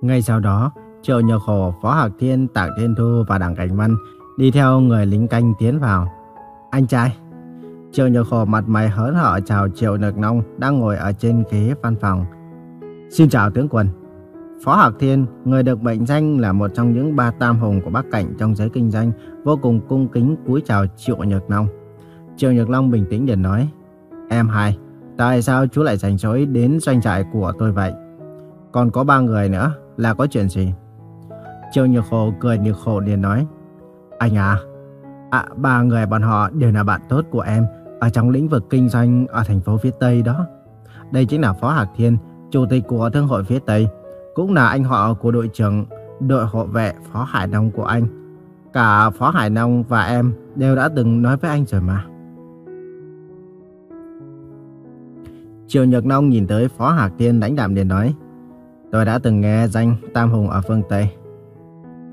Ngay sau đó, Triệu Nhược Hồ, Phó Hạc Thiên, Tạng Thiên Thu và Đảng Cảnh Văn đi theo người lính canh tiến vào. Anh trai! Triệu Nhược Hồ mặt mày hớn hở chào Triệu Nhược Nông đang ngồi ở trên ghế văn phòng. Xin chào tướng quân. Phó Hạc Thiên, người được mệnh danh là một trong những ba tam hùng của Bắc Cảnh trong giới kinh doanh, vô cùng cung kính cúi chào Triệu Nhược Nông. Triệu Nhược Long bình tĩnh liền nói, Em hai, tại sao chú lại rảnh rỗi đến doanh trại của tôi vậy? Còn có ba người nữa, là có chuyện gì? Triệu Nhược Hồ cười nhược khổ liền nói, Anh à, à, ba người bọn họ đều là bạn tốt của em ở trong lĩnh vực kinh doanh ở thành phố phía Tây đó. Đây chính là Phó Hạc Thiên, chủ tịch của Thương hội phía Tây, cũng là anh họ của đội trưởng đội hộ vệ Phó Hải Nông của anh. Cả Phó Hải Nông và em đều đã từng nói với anh rồi mà. Triều Nhật Nông nhìn tới Phó Hạc Thiên đánh đạm liền nói, tôi đã từng nghe danh Tam Hùng ở phương Tây.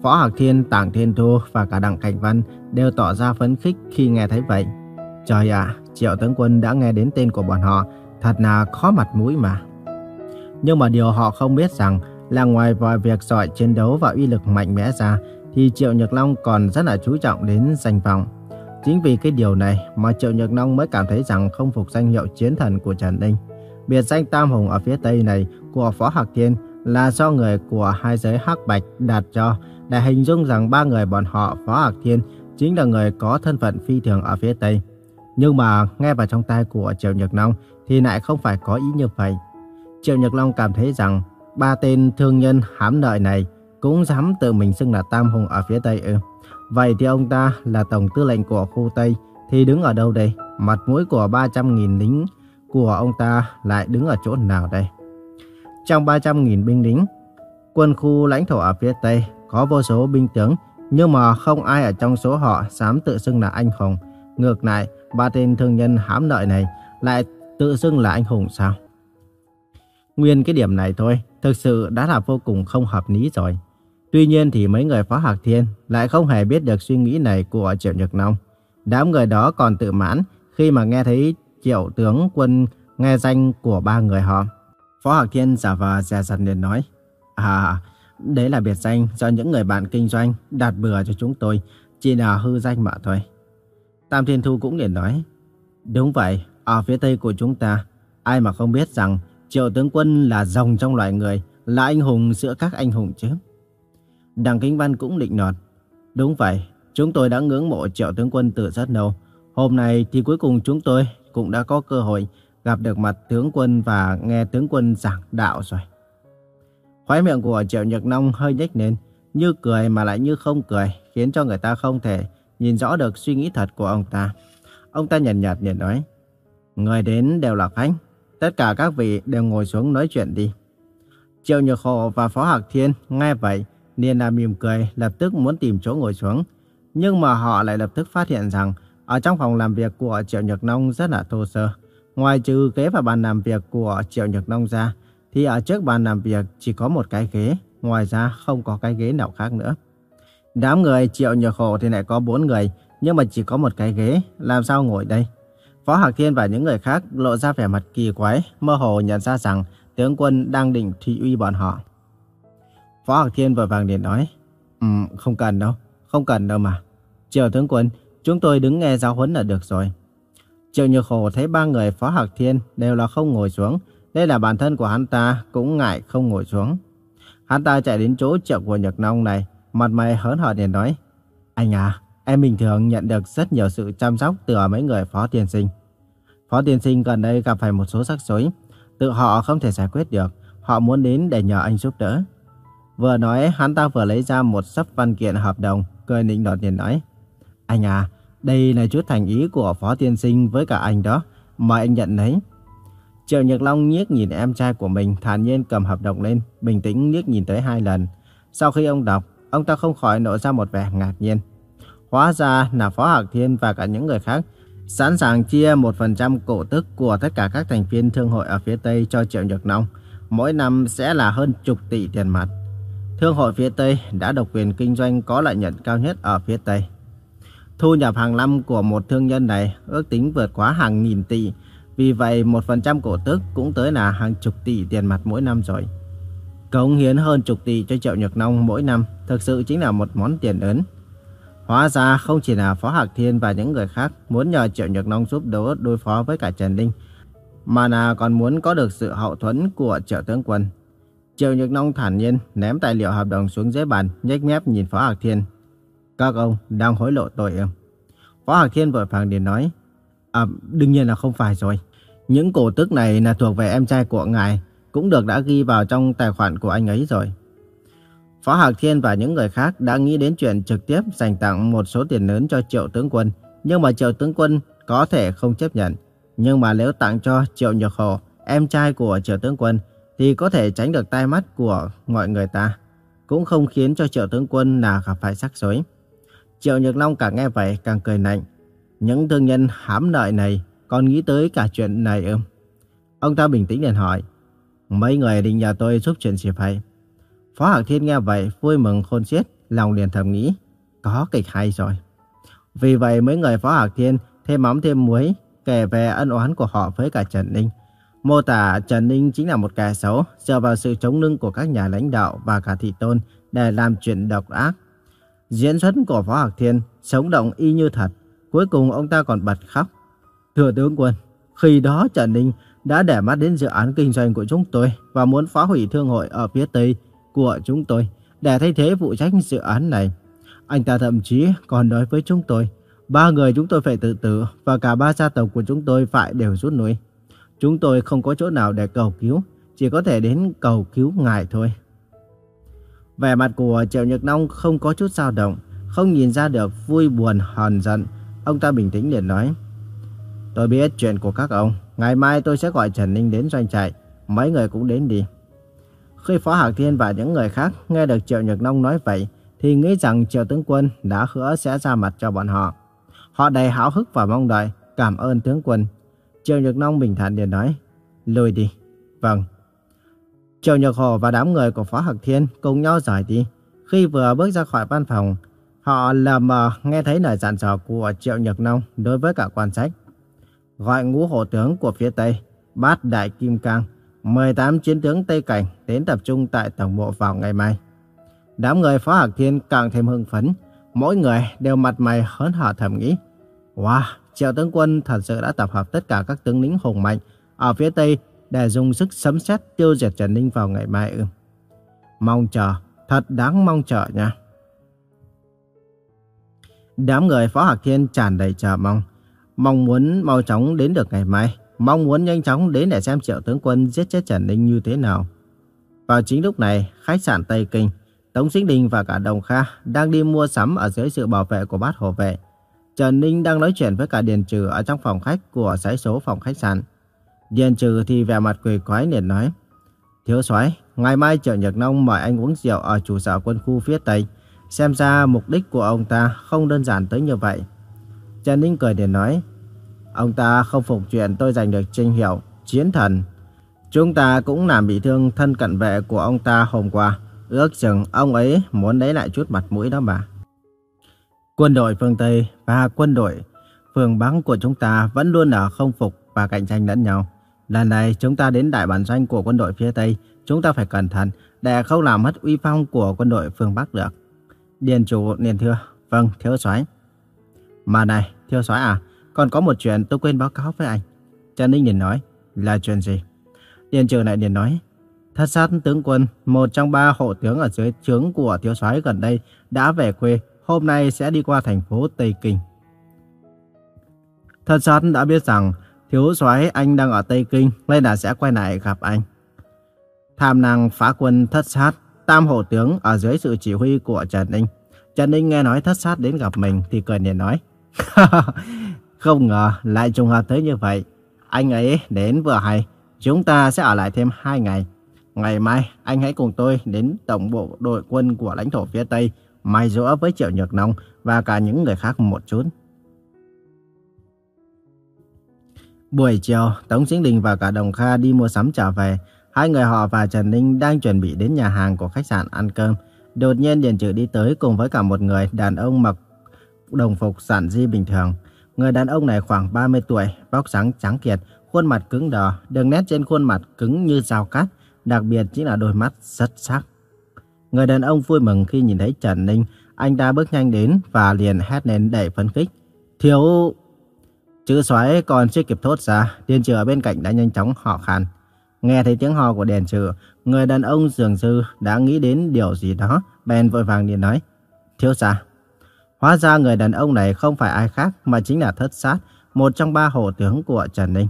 Phó Hạc Thiên, Tảng Thiên Thu và cả Đặng Cảnh Văn đều tỏ ra phấn khích khi nghe thấy vậy. Trời ạ, Triệu Tướng Quân đã nghe đến tên của bọn họ, thật là khó mặt mũi mà. Nhưng mà điều họ không biết rằng là ngoài vài việc giỏi chiến đấu và uy lực mạnh mẽ ra, thì Triệu Nhật Long còn rất là chú trọng đến danh vọng. Chính vì cái điều này mà Triệu Nhật Long mới cảm thấy rằng không phục danh hiệu chiến thần của Trần Ninh. Biệt danh Tam Hùng ở phía Tây này của Phó Hạc Thiên là do người của hai giới Hắc Bạch đặt cho để hình dung rằng ba người bọn họ, Phó Hạc Thiên, chính là người có thân phận phi thường ở phía Tây. Nhưng mà nghe vào trong tai của Triệu Nhật Long thì lại không phải có ý như vậy. Triệu Nhật Long cảm thấy rằng ba tên thương nhân hãm lợi này cũng dám tự mình xưng là Tam Hùng ở phía Tây ư. Vậy thì ông ta là Tổng tư lệnh của khu Tây thì đứng ở đâu đây? Mặt mũi của 300.000 lính của ông ta lại đứng ở chỗ nào đây? Trong 300.000 binh lính, quân khu lãnh thổ ở phía Tây có vô số binh tướng, nhưng mà không ai ở trong số họ dám tự xưng là anh hùng. Ngược lại, ba tên thương nhân hãm lợi này lại tự xưng là anh hùng sao? Nguyên cái điểm này thôi, thực sự đã là vô cùng không hợp lý rồi. Tuy nhiên thì mấy người phó Hạc Thiên lại không hề biết được suy nghĩ này của Triệu Nhật Nông. Đám người đó còn tự mãn khi mà nghe thấy Triệu tướng quân nghe danh của ba người họ. Phó Hạc Thiên giả vờ dè dặt liền nói, À, đấy là biệt danh do những người bạn kinh doanh đặt bừa cho chúng tôi, chỉ là hư danh mà thôi. Tam Thiên Thu cũng liền nói, Đúng vậy, ở phía tây của chúng ta, ai mà không biết rằng Triệu tướng quân là rồng trong loài người, là anh hùng giữa các anh hùng chứ. Đặng Kính Văn cũng định nọt. Đúng vậy, chúng tôi đã ngưỡng mộ Triệu tướng quân từ rất lâu. Hôm nay thì cuối cùng chúng tôi cũng đã có cơ hội gặp được mặt tướng quân và nghe tướng quân giảng đạo rồi. Khóe miệng của Triệu Nhật Nông hơi nhếch lên, như cười mà lại như không cười, khiến cho người ta không thể nhìn rõ được suy nghĩ thật của ông ta. Ông ta nhàn nhạt nhạt nói, người đến đều là khách, tất cả các vị đều ngồi xuống nói chuyện đi. Triệu Nhật Hồ và Phó Hạc Thiên nghe vậy, liền là mỉm cười, lập tức muốn tìm chỗ ngồi xuống. Nhưng mà họ lại lập tức phát hiện rằng, ở trong phòng làm việc của Triệu Nhật Nông rất là thô sơ. Ngoài trừ ghế và bàn làm việc của Triệu Nhật Nông ra, thì ở trước bàn làm việc chỉ có một cái ghế, ngoài ra không có cái ghế nào khác nữa. Đám người Triệu Nhật Hồ thì lại có bốn người, nhưng mà chỉ có một cái ghế, làm sao ngồi đây? Phó Hạc Thiên và những người khác lộ ra vẻ mặt kỳ quái, mơ hồ nhận ra rằng tướng quân đang định thị uy bọn họ. Phó Hạc Thiên vội vàng liền nói, um, không cần đâu, không cần đâu mà. Triệu tướng quân, chúng tôi đứng nghe giáo huấn là được rồi. Triệu Nhược Hồ thấy ba người Phó Hạc Thiên đều là không ngồi xuống, đây là bản thân của hắn ta cũng ngại không ngồi xuống. Hắn ta chạy đến chỗ triệu của Nhật Nông này, mặt mày hớn hở để nói, anh à, em bình thường nhận được rất nhiều sự chăm sóc từ mấy người Phó Tiên Sinh. Phó Tiên Sinh gần đây gặp phải một số rắc rối, tự họ không thể giải quyết được, họ muốn đến để nhờ anh giúp đỡ. Vừa nói, hắn ta vừa lấy ra một sấp văn kiện hợp đồng, cười nịnh nọt liền nói. Anh à, đây là chút thành ý của Phó Tiên Sinh với cả anh đó, mời anh nhận lấy. Triệu Nhật Long nhiếc nhìn em trai của mình, thản nhiên cầm hợp đồng lên, bình tĩnh liếc nhìn tới hai lần. Sau khi ông đọc, ông ta không khỏi nổ ra một vẻ ngạc nhiên. Hóa ra là Phó Hạc Thiên và cả những người khác sẵn sàng chia 1% cổ tức của tất cả các thành viên thương hội ở phía Tây cho Triệu Nhật Long. Mỗi năm sẽ là hơn chục tỷ tiền mặt. Thương hội phía Tây đã độc quyền kinh doanh có lợi nhuận cao nhất ở phía Tây. Thu nhập hàng năm của một thương nhân này ước tính vượt quá hàng nghìn tỷ. Vì vậy, 1% cổ tức cũng tới là hàng chục tỷ tiền mặt mỗi năm rồi. Cống hiến hơn chục tỷ cho Triệu Nhược Nông mỗi năm thực sự chính là một món tiền lớn. Hóa ra không chỉ là Phó Hạc Thiên và những người khác muốn nhờ Triệu Nhược Nông giúp đỡ đối phó với cả Trần Linh, mà là còn muốn có được sự hậu thuẫn của Triệu Tướng Quân. Triệu Nhược Nông thản nhiên ném tài liệu hợp đồng xuống dưới bàn, nhếch mép nhìn Phó Hạc Thiên. Các ông đang hối lộ tội em. Phó Hạc Thiên vội vàng để nói. À, đương nhiên là không phải rồi. Những cổ tức này là thuộc về em trai của ngài, cũng được đã ghi vào trong tài khoản của anh ấy rồi. Phó Hạc Thiên và những người khác đã nghĩ đến chuyện trực tiếp dành tặng một số tiền lớn cho Triệu Tướng Quân, nhưng mà Triệu Tướng Quân có thể không chấp nhận. Nhưng mà nếu tặng cho Triệu Nhược Hồ, em trai của Triệu Tướng Quân, thì có thể tránh được tai mắt của mọi người ta, cũng không khiến cho Triệu Tướng Quân nào gặp phải sắc rối. Triệu Nhược Long càng nghe vậy càng cười nạnh. Những thương nhân hám lợi này còn nghĩ tới cả chuyện này ư? Ông ta bình tĩnh liền hỏi. Mấy người định nhờ tôi giúp chuyện gì vậy? Phó Hạc Thiên nghe vậy vui mừng khôn xiết, lòng liền thầm nghĩ. Có kịch hay rồi. Vì vậy mấy người Phó Hạc Thiên thêm mắm thêm muối kể về ân oán của họ với cả Trần Ninh. Mô tả Trần Ninh chính là một kẻ xấu dựa vào sự chống lưng của các nhà lãnh đạo và cả thị tôn để làm chuyện độc ác. Diễn xuất của Phó Hạc Thiên sống động y như thật. Cuối cùng ông ta còn bật khóc. Thưa tướng quân, khi đó Trần Ninh đã để mắt đến dự án kinh doanh của chúng tôi và muốn phá hủy thương hội ở phía Tây của chúng tôi để thay thế phụ trách dự án này. Anh ta thậm chí còn nói với chúng tôi, ba người chúng tôi phải tự tử và cả ba gia tộc của chúng tôi phải đều rút lui. Chúng tôi không có chỗ nào để cầu cứu, chỉ có thể đến cầu cứu ngài thôi. Vẻ mặt của Triệu Nhật Long không có chút dao động, không nhìn ra được vui buồn hờn giận. Ông ta bình tĩnh liền nói, Tôi biết chuyện của các ông, ngày mai tôi sẽ gọi Trần Ninh đến doanh trại, mấy người cũng đến đi. Khi Phó Hạc Thiên và những người khác nghe được Triệu Nhật Long nói vậy, thì nghĩ rằng Triệu Tướng Quân đã hứa sẽ ra mặt cho bọn họ. Họ đầy háo hức và mong đợi, cảm ơn tướng quân. Triệu Nhật Long bình thản liền nói, lùi đi. Vâng. Triệu Nhược Hồ và đám người của Phó Hạc Thiên cùng nhau rời đi. Khi vừa bước ra khỏi văn phòng, họ lờ mờ nghe thấy lời dặn dò của Triệu Nhược Nông đối với cả quan sách. Gọi ngũ hộ tướng của phía Tây, bát đại kim cang, 18 chiến tướng Tây Cảnh đến tập trung tại tổng bộ vào ngày mai. Đám người Phó Hạc Thiên càng thêm hưng phấn, mỗi người đều mặt mày hớn hở thầm nghĩ. Wow, Triệu tướng quân thật sự đã tập hợp tất cả các tướng lĩnh hùng mạnh ở phía Tây để dùng sức sấm sét tiêu diệt Trần Ninh vào ngày mai ư. Mong chờ, thật đáng mong chờ nha. Đám người Phó Hạc Thiên tràn đầy chờ mong, mong muốn mau chóng đến được ngày mai, mong muốn nhanh chóng đến để xem Triệu tướng quân giết chết Trần Ninh như thế nào. Vào chính lúc này, khách sạn Tây Kinh, Tống Sinh Đình và cả Đồng Kha đang đi mua sắm ở dưới sự bảo vệ của bát hộ vệ. Trần Ninh đang nói chuyện với cả Điền Trừ ở trong phòng khách của sái số phòng khách sạn. Điền Trừ thì vẻ mặt quỷ quái liền nói. Thiếu soái, ngày mai trợ Nhật Nông mời anh uống rượu ở trụ sở quân khu phía Tây. Xem ra mục đích của ông ta không đơn giản tới như vậy. Trần Ninh cười để nói. Ông ta không phục chuyện tôi giành được danh hiệu, chiến thần. Chúng ta cũng làm bị thương thân cận vệ của ông ta hôm qua. Ước chừng ông ấy muốn lấy lại chút mặt mũi đó mà. Quân đội phương Tây và quân đội phương Bắc của chúng ta vẫn luôn ở không phục và cạnh tranh lẫn nhau. Lần này chúng ta đến đại bản doanh của quân đội phía Tây, chúng ta phải cẩn thận để không làm mất uy phong của quân đội phương Bắc được. Điền chủ liền thưa, vâng, thiếu soái. Mà này, thiếu soái à, còn có một chuyện tôi quên báo cáo với anh. Trần Ninh liền nói, là chuyện gì? Điền chủ lại liền nói, thất sát tướng quân, một trong ba hộ tướng ở dưới trướng của thiếu soái gần đây đã về quê hôm nay sẽ đi qua thành phố Tây Kinh. Thật sát đã biết rằng thiếu soái anh đang ở Tây Kinh nên là sẽ quay lại gặp anh. Tham năng phá quân thất sát, tam hộ tướng ở dưới sự chỉ huy của Trần Ninh. Trần Ninh nghe nói thất sát đến gặp mình thì cười liền nói. Không ngờ lại trùng hợp tới như vậy. Anh ấy đến vừa hay, chúng ta sẽ ở lại thêm hai ngày. Ngày mai, anh hãy cùng tôi đến tổng bộ đội quân của lãnh thổ phía Tây Mai rũa với Triệu Nhược Nông và cả những người khác một chút. Buổi chiều, Tống Sinh Đình và cả Đồng Kha đi mua sắm trở về. Hai người họ và Trần Ninh đang chuẩn bị đến nhà hàng của khách sạn ăn cơm. Đột nhiên Điền Trừ đi tới cùng với cả một người đàn ông mặc đồng phục giản di bình thường. Người đàn ông này khoảng 30 tuổi, vóc dáng trắng kiệt, khuôn mặt cứng đờ, đường nét trên khuôn mặt cứng như dao cắt, đặc biệt chính là đôi mắt rất sắc. Người đàn ông vui mừng khi nhìn thấy Trần Ninh, anh ta bước nhanh đến và liền hét lên đầy phấn khích. Thiếu... Chữ xoáy còn chưa kịp thốt ra, Điền Trừ ở bên cạnh đã nhanh chóng họ khàn. Nghe thấy tiếng hò của Điền Trừ, người đàn ông dường như đã nghĩ đến điều gì đó, bèn vội vàng liền nói. Thiếu gia. Hóa ra người đàn ông này không phải ai khác mà chính là thất sát, một trong ba hộ tướng của Trần Ninh.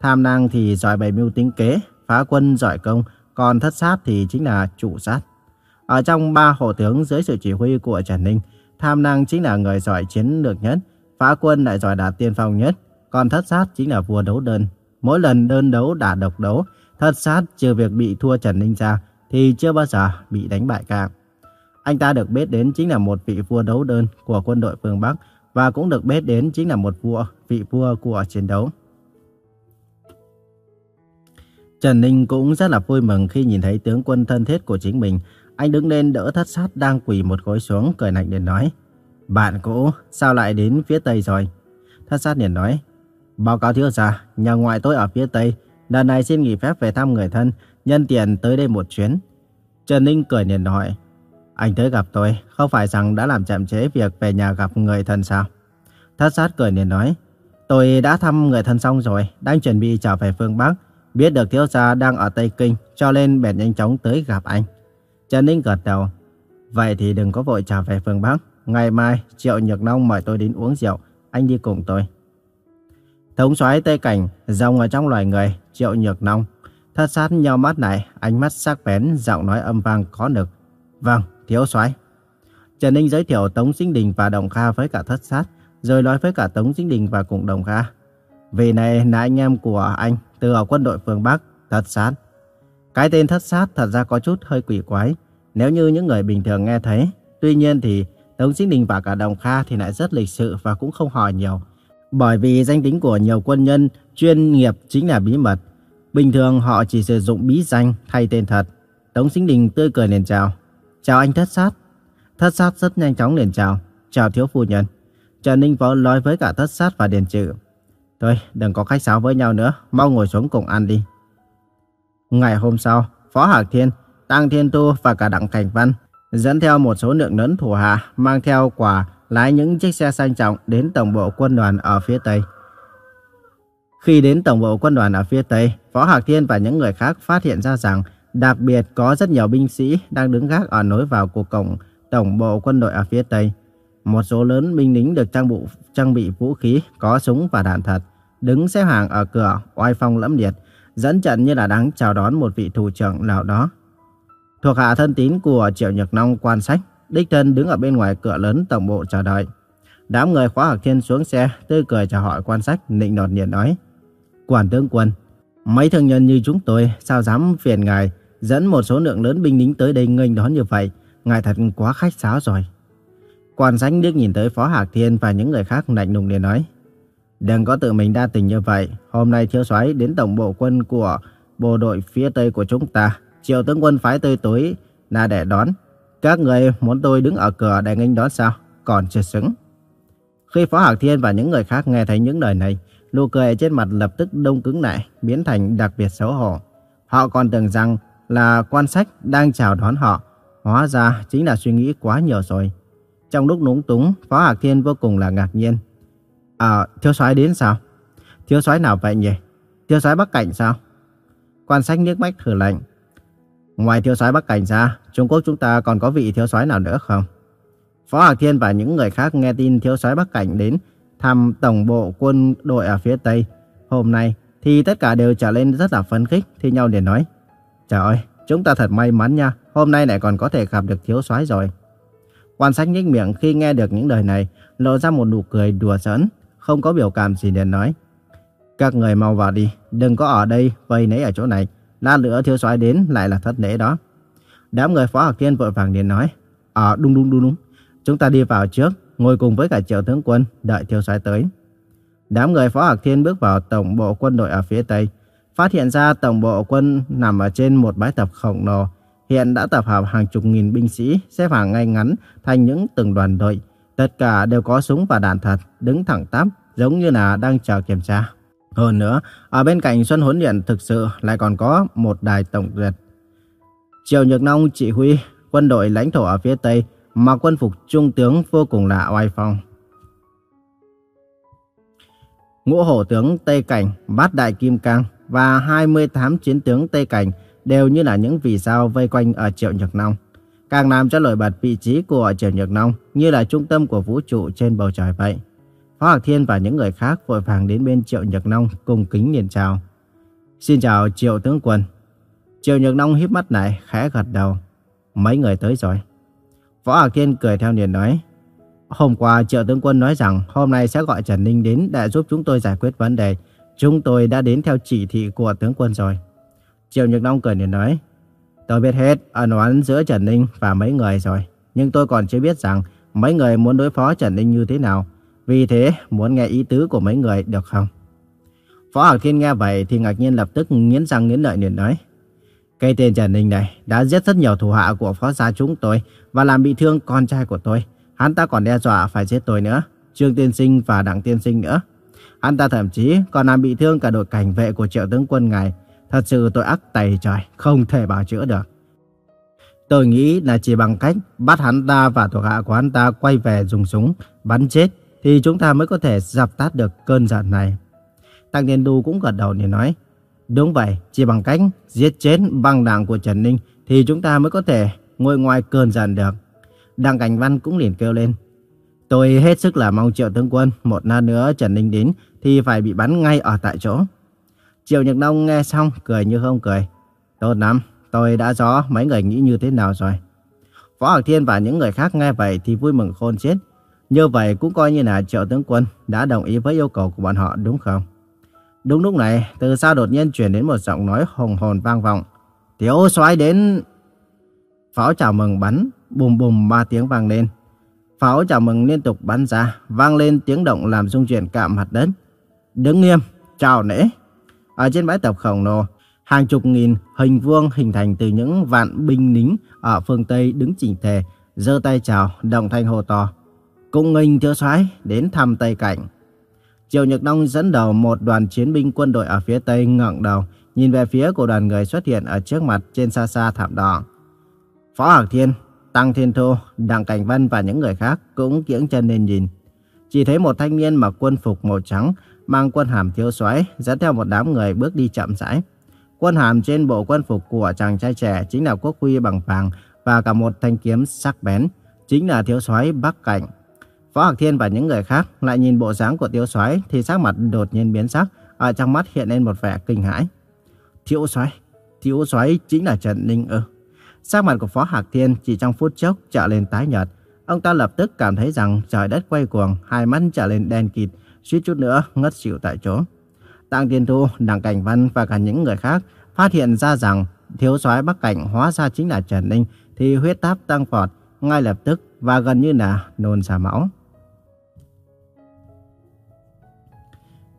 Tham năng thì giỏi bày mưu tính kế, phá quân giỏi công, còn thất sát thì chính là chủ sát. Ở trong ba hộ tướng dưới sự chỉ huy của Trần Ninh, tham năng chính là người giỏi chiến lược nhất, phá quân lại giỏi đạt tiên phong nhất, còn thất sát chính là vua đấu đơn. Mỗi lần đơn đấu đả độc đấu, thất sát trừ việc bị thua Trần Ninh ra thì chưa bao giờ bị đánh bại cả. Anh ta được biết đến chính là một vị vua đấu đơn của quân đội phương Bắc và cũng được biết đến chính là một vua, vị vua của chiến đấu. Trần Ninh cũng rất là vui mừng khi nhìn thấy tướng quân thân thiết của chính mình. Anh đứng lên đỡ thất sát đang quỳ một gối xuống, cười lạnh để nói. Bạn cũ, sao lại đến phía Tây rồi? Thất sát liền nói. Báo cáo thiếu gia, nhà ngoại tôi ở phía Tây. Lần này xin nghỉ phép về thăm người thân, nhân tiện tới đây một chuyến. Trần Ninh cười liền hỏi. Anh tới gặp tôi, không phải rằng đã làm chậm chế việc về nhà gặp người thân sao? Thất sát cười liền nói. Tôi đã thăm người thân xong rồi, đang chuẩn bị trở về phương Bắc. Biết được thiếu gia đang ở Tây Kinh, cho nên bèn nhanh chóng tới gặp anh. Trần Ninh gật đầu. Vậy thì đừng có vội trở về phương Bắc. Ngày mai, Triệu Nhược Nông mời tôi đến uống rượu. Anh đi cùng tôi. Thống soái Tây Cảnh, dòng ở trong loài người, Triệu Nhược Nông. Thất sát nhau mắt này, ánh mắt sắc bén, giọng nói âm vang có nực. Vâng, thiếu soái. Trần Ninh giới thiệu Tống Sinh Đình và Đồng Kha với cả thất sát, rồi nói với cả Tống Sinh Đình và cùng Đồng Kha. Vì này là anh em của anh từ ở quân đội phương Bắc, thất sát. Cái tên thất sát thật ra có chút hơi quỷ quái, nếu như những người bình thường nghe thấy. Tuy nhiên thì Tống chính Đình và cả Đồng Kha thì lại rất lịch sự và cũng không hỏi nhiều. Bởi vì danh tính của nhiều quân nhân chuyên nghiệp chính là bí mật. Bình thường họ chỉ sử dụng bí danh thay tên thật. Tống chính Đình tươi cười liền chào. Chào anh thất sát. Thất sát rất nhanh chóng liền chào. Chào thiếu phu nhân. Trần Ninh Võ nói với cả thất sát và điền trừ. Thôi, đừng có khách sáo với nhau nữa, mau ngồi xuống cùng ăn đi. Ngày hôm sau, Phó Hạc Thiên, Tăng Thiên Tu và cả Đặng Cảnh Văn dẫn theo một số lượng lớn thủ hạ mang theo quà lái những chiếc xe sang trọng đến tổng bộ quân đoàn ở phía Tây. Khi đến tổng bộ quân đoàn ở phía Tây, võ Hạc Thiên và những người khác phát hiện ra rằng đặc biệt có rất nhiều binh sĩ đang đứng gác ở nối vào của cổng tổng bộ quân đội ở phía Tây. Một số lớn binh lính được trang, bộ, trang bị vũ khí, có súng và đạn thật, đứng xếp hàng ở cửa, oai phong lẫm liệt, dẫn trận như là đang chào đón một vị thủ trưởng nào đó. Thuộc hạ thân tín của Triệu Nhật long quan sách, đích thân đứng ở bên ngoài cửa lớn tổng bộ chờ đợi. Đám người khóa Hạc Thiên xuống xe, tươi cười chào hỏi quan sách, nịnh nọt nhiệt nói. Quản tướng quân, mấy thương nhân như chúng tôi sao dám phiền ngài dẫn một số lượng lớn binh lính tới đây nghênh đón như vậy. Ngài thật quá khách sáo rồi. Quan sách liếc nhìn tới Phó Hạc Thiên và những người khác lạnh lùng để nói. Đừng có tự mình đa tình như vậy. Hôm nay thiếu soái đến tổng bộ quân của bộ đội phía tây của chúng ta. Triệu tướng quân phái tươi tối là để đón. Các người muốn tôi đứng ở cửa để nghênh đón sao? Còn chưa xứng. Khi Phó Hạc Thiên và những người khác nghe thấy những lời này, nụ cười trên mặt lập tức đông cứng lại, biến thành đặc biệt xấu hổ. Họ còn tưởng rằng là quan sách đang chào đón họ. Hóa ra chính là suy nghĩ quá nhiều rồi. Trong lúc núng túng, Phó Hạc Thiên vô cùng là ngạc nhiên. À, thiếu soái đến sao? Thiếu soái nào vậy nhỉ? Thiếu soái Bắc Cảnh sao? Quan sách nước mắt thử lệnh. Ngoài thiếu soái Bắc Cảnh ra, Trung Quốc chúng ta còn có vị thiếu soái nào nữa không? Phó Hạc Thiên và những người khác nghe tin thiếu soái Bắc Cảnh đến thăm tổng bộ quân đội ở phía Tây. Hôm nay thì tất cả đều trở lên rất là phấn khích thi nhau để nói. Trời ơi, chúng ta thật may mắn nha, hôm nay lại còn có thể gặp được thiếu soái rồi. Quan sách nhếch miệng khi nghe được những lời này, lộ ra một nụ cười đùa giỡn, không có biểu cảm gì để nói. Các người mau vào đi, đừng có ở đây vây nấy ở chỗ này, lát nữa thiếu soái đến lại là thất lễ đó. Đám người phó Hạc Thiên vội vàng liền nói, à đúng đúng đúng đúng, chúng ta đi vào trước, ngồi cùng với cả triệu tướng quân, đợi thiếu soái tới. Đám người phó Hạc Thiên bước vào tổng bộ quân đội ở phía Tây, phát hiện ra tổng bộ quân nằm ở trên một bãi tập khổng lồ, hiện đã tập hợp hàng chục nghìn binh sĩ xếp hàng ngay ngắn thành những từng đoàn đội. Tất cả đều có súng và đạn thật, đứng thẳng tắp, giống như là đang chờ kiểm tra. Hơn nữa, ở bên cạnh Xuân Huấn Điện thực sự lại còn có một đài tổng duyệt. Triệu Nhược Nông chỉ huy quân đội lãnh thổ ở phía Tây mà quân phục trung tướng vô cùng là oai phong. Ngũ hổ tướng Tây Cảnh, Bát Đại Kim Cang và 28 chiến tướng Tây Cảnh đều như là những vì sao vây quanh ở Triệu Nhược Nông. Càng làm cho nổi bật vị trí của Triệu Nhược Nông như là trung tâm của vũ trụ trên bầu trời vậy. Phó Hạc Thiên và những người khác vội vàng đến bên Triệu Nhược Nông cùng kính liền chào. Xin chào Triệu tướng quân. Triệu Nhược Nông híp mắt lại, khẽ gật đầu. Mấy người tới rồi. Võ Hạc Thiên cười theo liền nói. Hôm qua Triệu tướng quân nói rằng hôm nay sẽ gọi Trần Ninh đến để giúp chúng tôi giải quyết vấn đề. Chúng tôi đã đến theo chỉ thị của tướng quân rồi. Triệu Nhược Nông cười liền nói. Tôi biết hết ân oán giữa Trần Ninh và mấy người rồi. Nhưng tôi còn chưa biết rằng mấy người muốn đối phó Trần Ninh như thế nào. Vì thế muốn nghe ý tứ của mấy người được không? Phó Hạc Thiên nghe vậy thì ngạc nhiên lập tức nghiến răng nghiến lợi liền nói. Cây tên Trần Ninh này đã giết rất nhiều thủ hạ của phó gia chúng tôi và làm bị thương con trai của tôi. Hắn ta còn đe dọa phải giết tôi nữa, Trương Tiên Sinh và Đặng Tiên Sinh nữa. Hắn ta thậm chí còn làm bị thương cả đội cảnh vệ của triệu tướng quân ngài. Thật sự tội ác tày trời, không thể bảo chữa được. Tôi nghĩ là chỉ bằng cách bắt hắn ta và thuộc hạ của hắn ta quay về dùng súng, bắn chết, thì chúng ta mới có thể dập tắt được cơn giận này. Tăng Thiên Du cũng gật đầu để nói, đúng vậy, chỉ bằng cách giết chết băng đảng của Trần Ninh thì chúng ta mới có thể ngồi ngoài cơn giận được. Đặng Cảnh Văn cũng liền kêu lên, tôi hết sức là mong triệu tướng quân một lần nữa Trần Ninh đến thì phải bị bắn ngay ở tại chỗ. Triệu Nhật Đông nghe xong cười như không cười. Tốt lắm, tôi đã rõ mấy người nghĩ như thế nào rồi. Phó Hạc Thiên và những người khác nghe vậy thì vui mừng khôn xiết. Như vậy cũng coi như là triệu tướng quân đã đồng ý với yêu cầu của bọn họ đúng không? Đúng lúc này, từ xa đột nhiên truyền đến một giọng nói hùng hồn vang vọng. Tiểu soái đến... Pháo chào mừng bắn, bùm bùm ba tiếng vang lên. Pháo chào mừng liên tục bắn ra, vang lên tiếng động làm rung chuyển cả mặt đất. Đứng nghiêm, chào nễ. Ở trên bãi tập khổng lồ, hàng chục nghìn hình vuông hình thành từ những vạn binh lính ở phương Tây đứng chỉnh tề, giơ tay chào, đồng thanh hô to. Cung nghênh thiếu soái đến thăm Tây Cảnh. triều Nhật Đông dẫn đầu một đoàn chiến binh quân đội ở phía Tây ngẩng đầu, nhìn về phía của đoàn người xuất hiện ở trước mặt trên xa xa thảm đỏ. Phó Hạc Thiên, Tăng Thiên Thu, Đặng Cảnh Vân và những người khác cũng kiễng chân lên nhìn. Chỉ thấy một thanh niên mặc quân phục màu trắng, mang quân hàm thiếu soái dẫn theo một đám người bước đi chậm rãi. Quân hàm trên bộ quân phục của chàng trai trẻ chính là quốc huy bằng vàng và cả một thanh kiếm sắc bén, chính là thiếu soái Bắc Cảnh. Phó Hạc Thiên và những người khác lại nhìn bộ dáng của thiếu soái thì sắc mặt đột nhiên biến sắc, ở trong mắt hiện lên một vẻ kinh hãi. Thiếu soái, thiếu soái chính là Trần Ninh ư? Sắc mặt của Phó Hạc Thiên chỉ trong phút chốc trở lên tái nhợt. Ông ta lập tức cảm thấy rằng trời đất quay cuồng, hai mắt trở lên đen kịt, suýt chút nữa ngất xỉu tại chỗ. Tạng Tiên Thu, Đặng Cảnh Văn và cả những người khác phát hiện ra rằng thiếu soái Bắc Cảnh hóa ra chính là Trần Ninh thì huyết áp tăng vọt ngay lập tức và gần như là nôn ra máu.